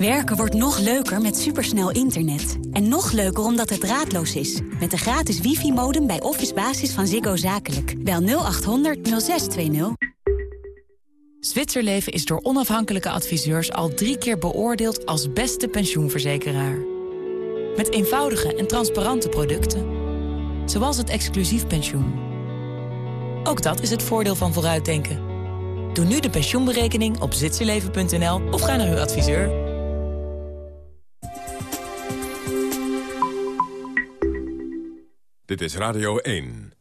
Werken wordt nog leuker met supersnel internet. En nog leuker omdat het draadloos is. Met de gratis wifi-modem bij Office Basis van Ziggo Zakelijk. Bel 0800 0620. Zwitserleven is door onafhankelijke adviseurs al drie keer beoordeeld als beste pensioenverzekeraar. Met eenvoudige en transparante producten. Zoals het exclusief pensioen. Ook dat is het voordeel van vooruitdenken. Doe nu de pensioenberekening op zwitserleven.nl of ga naar uw adviseur. Dit is Radio 1.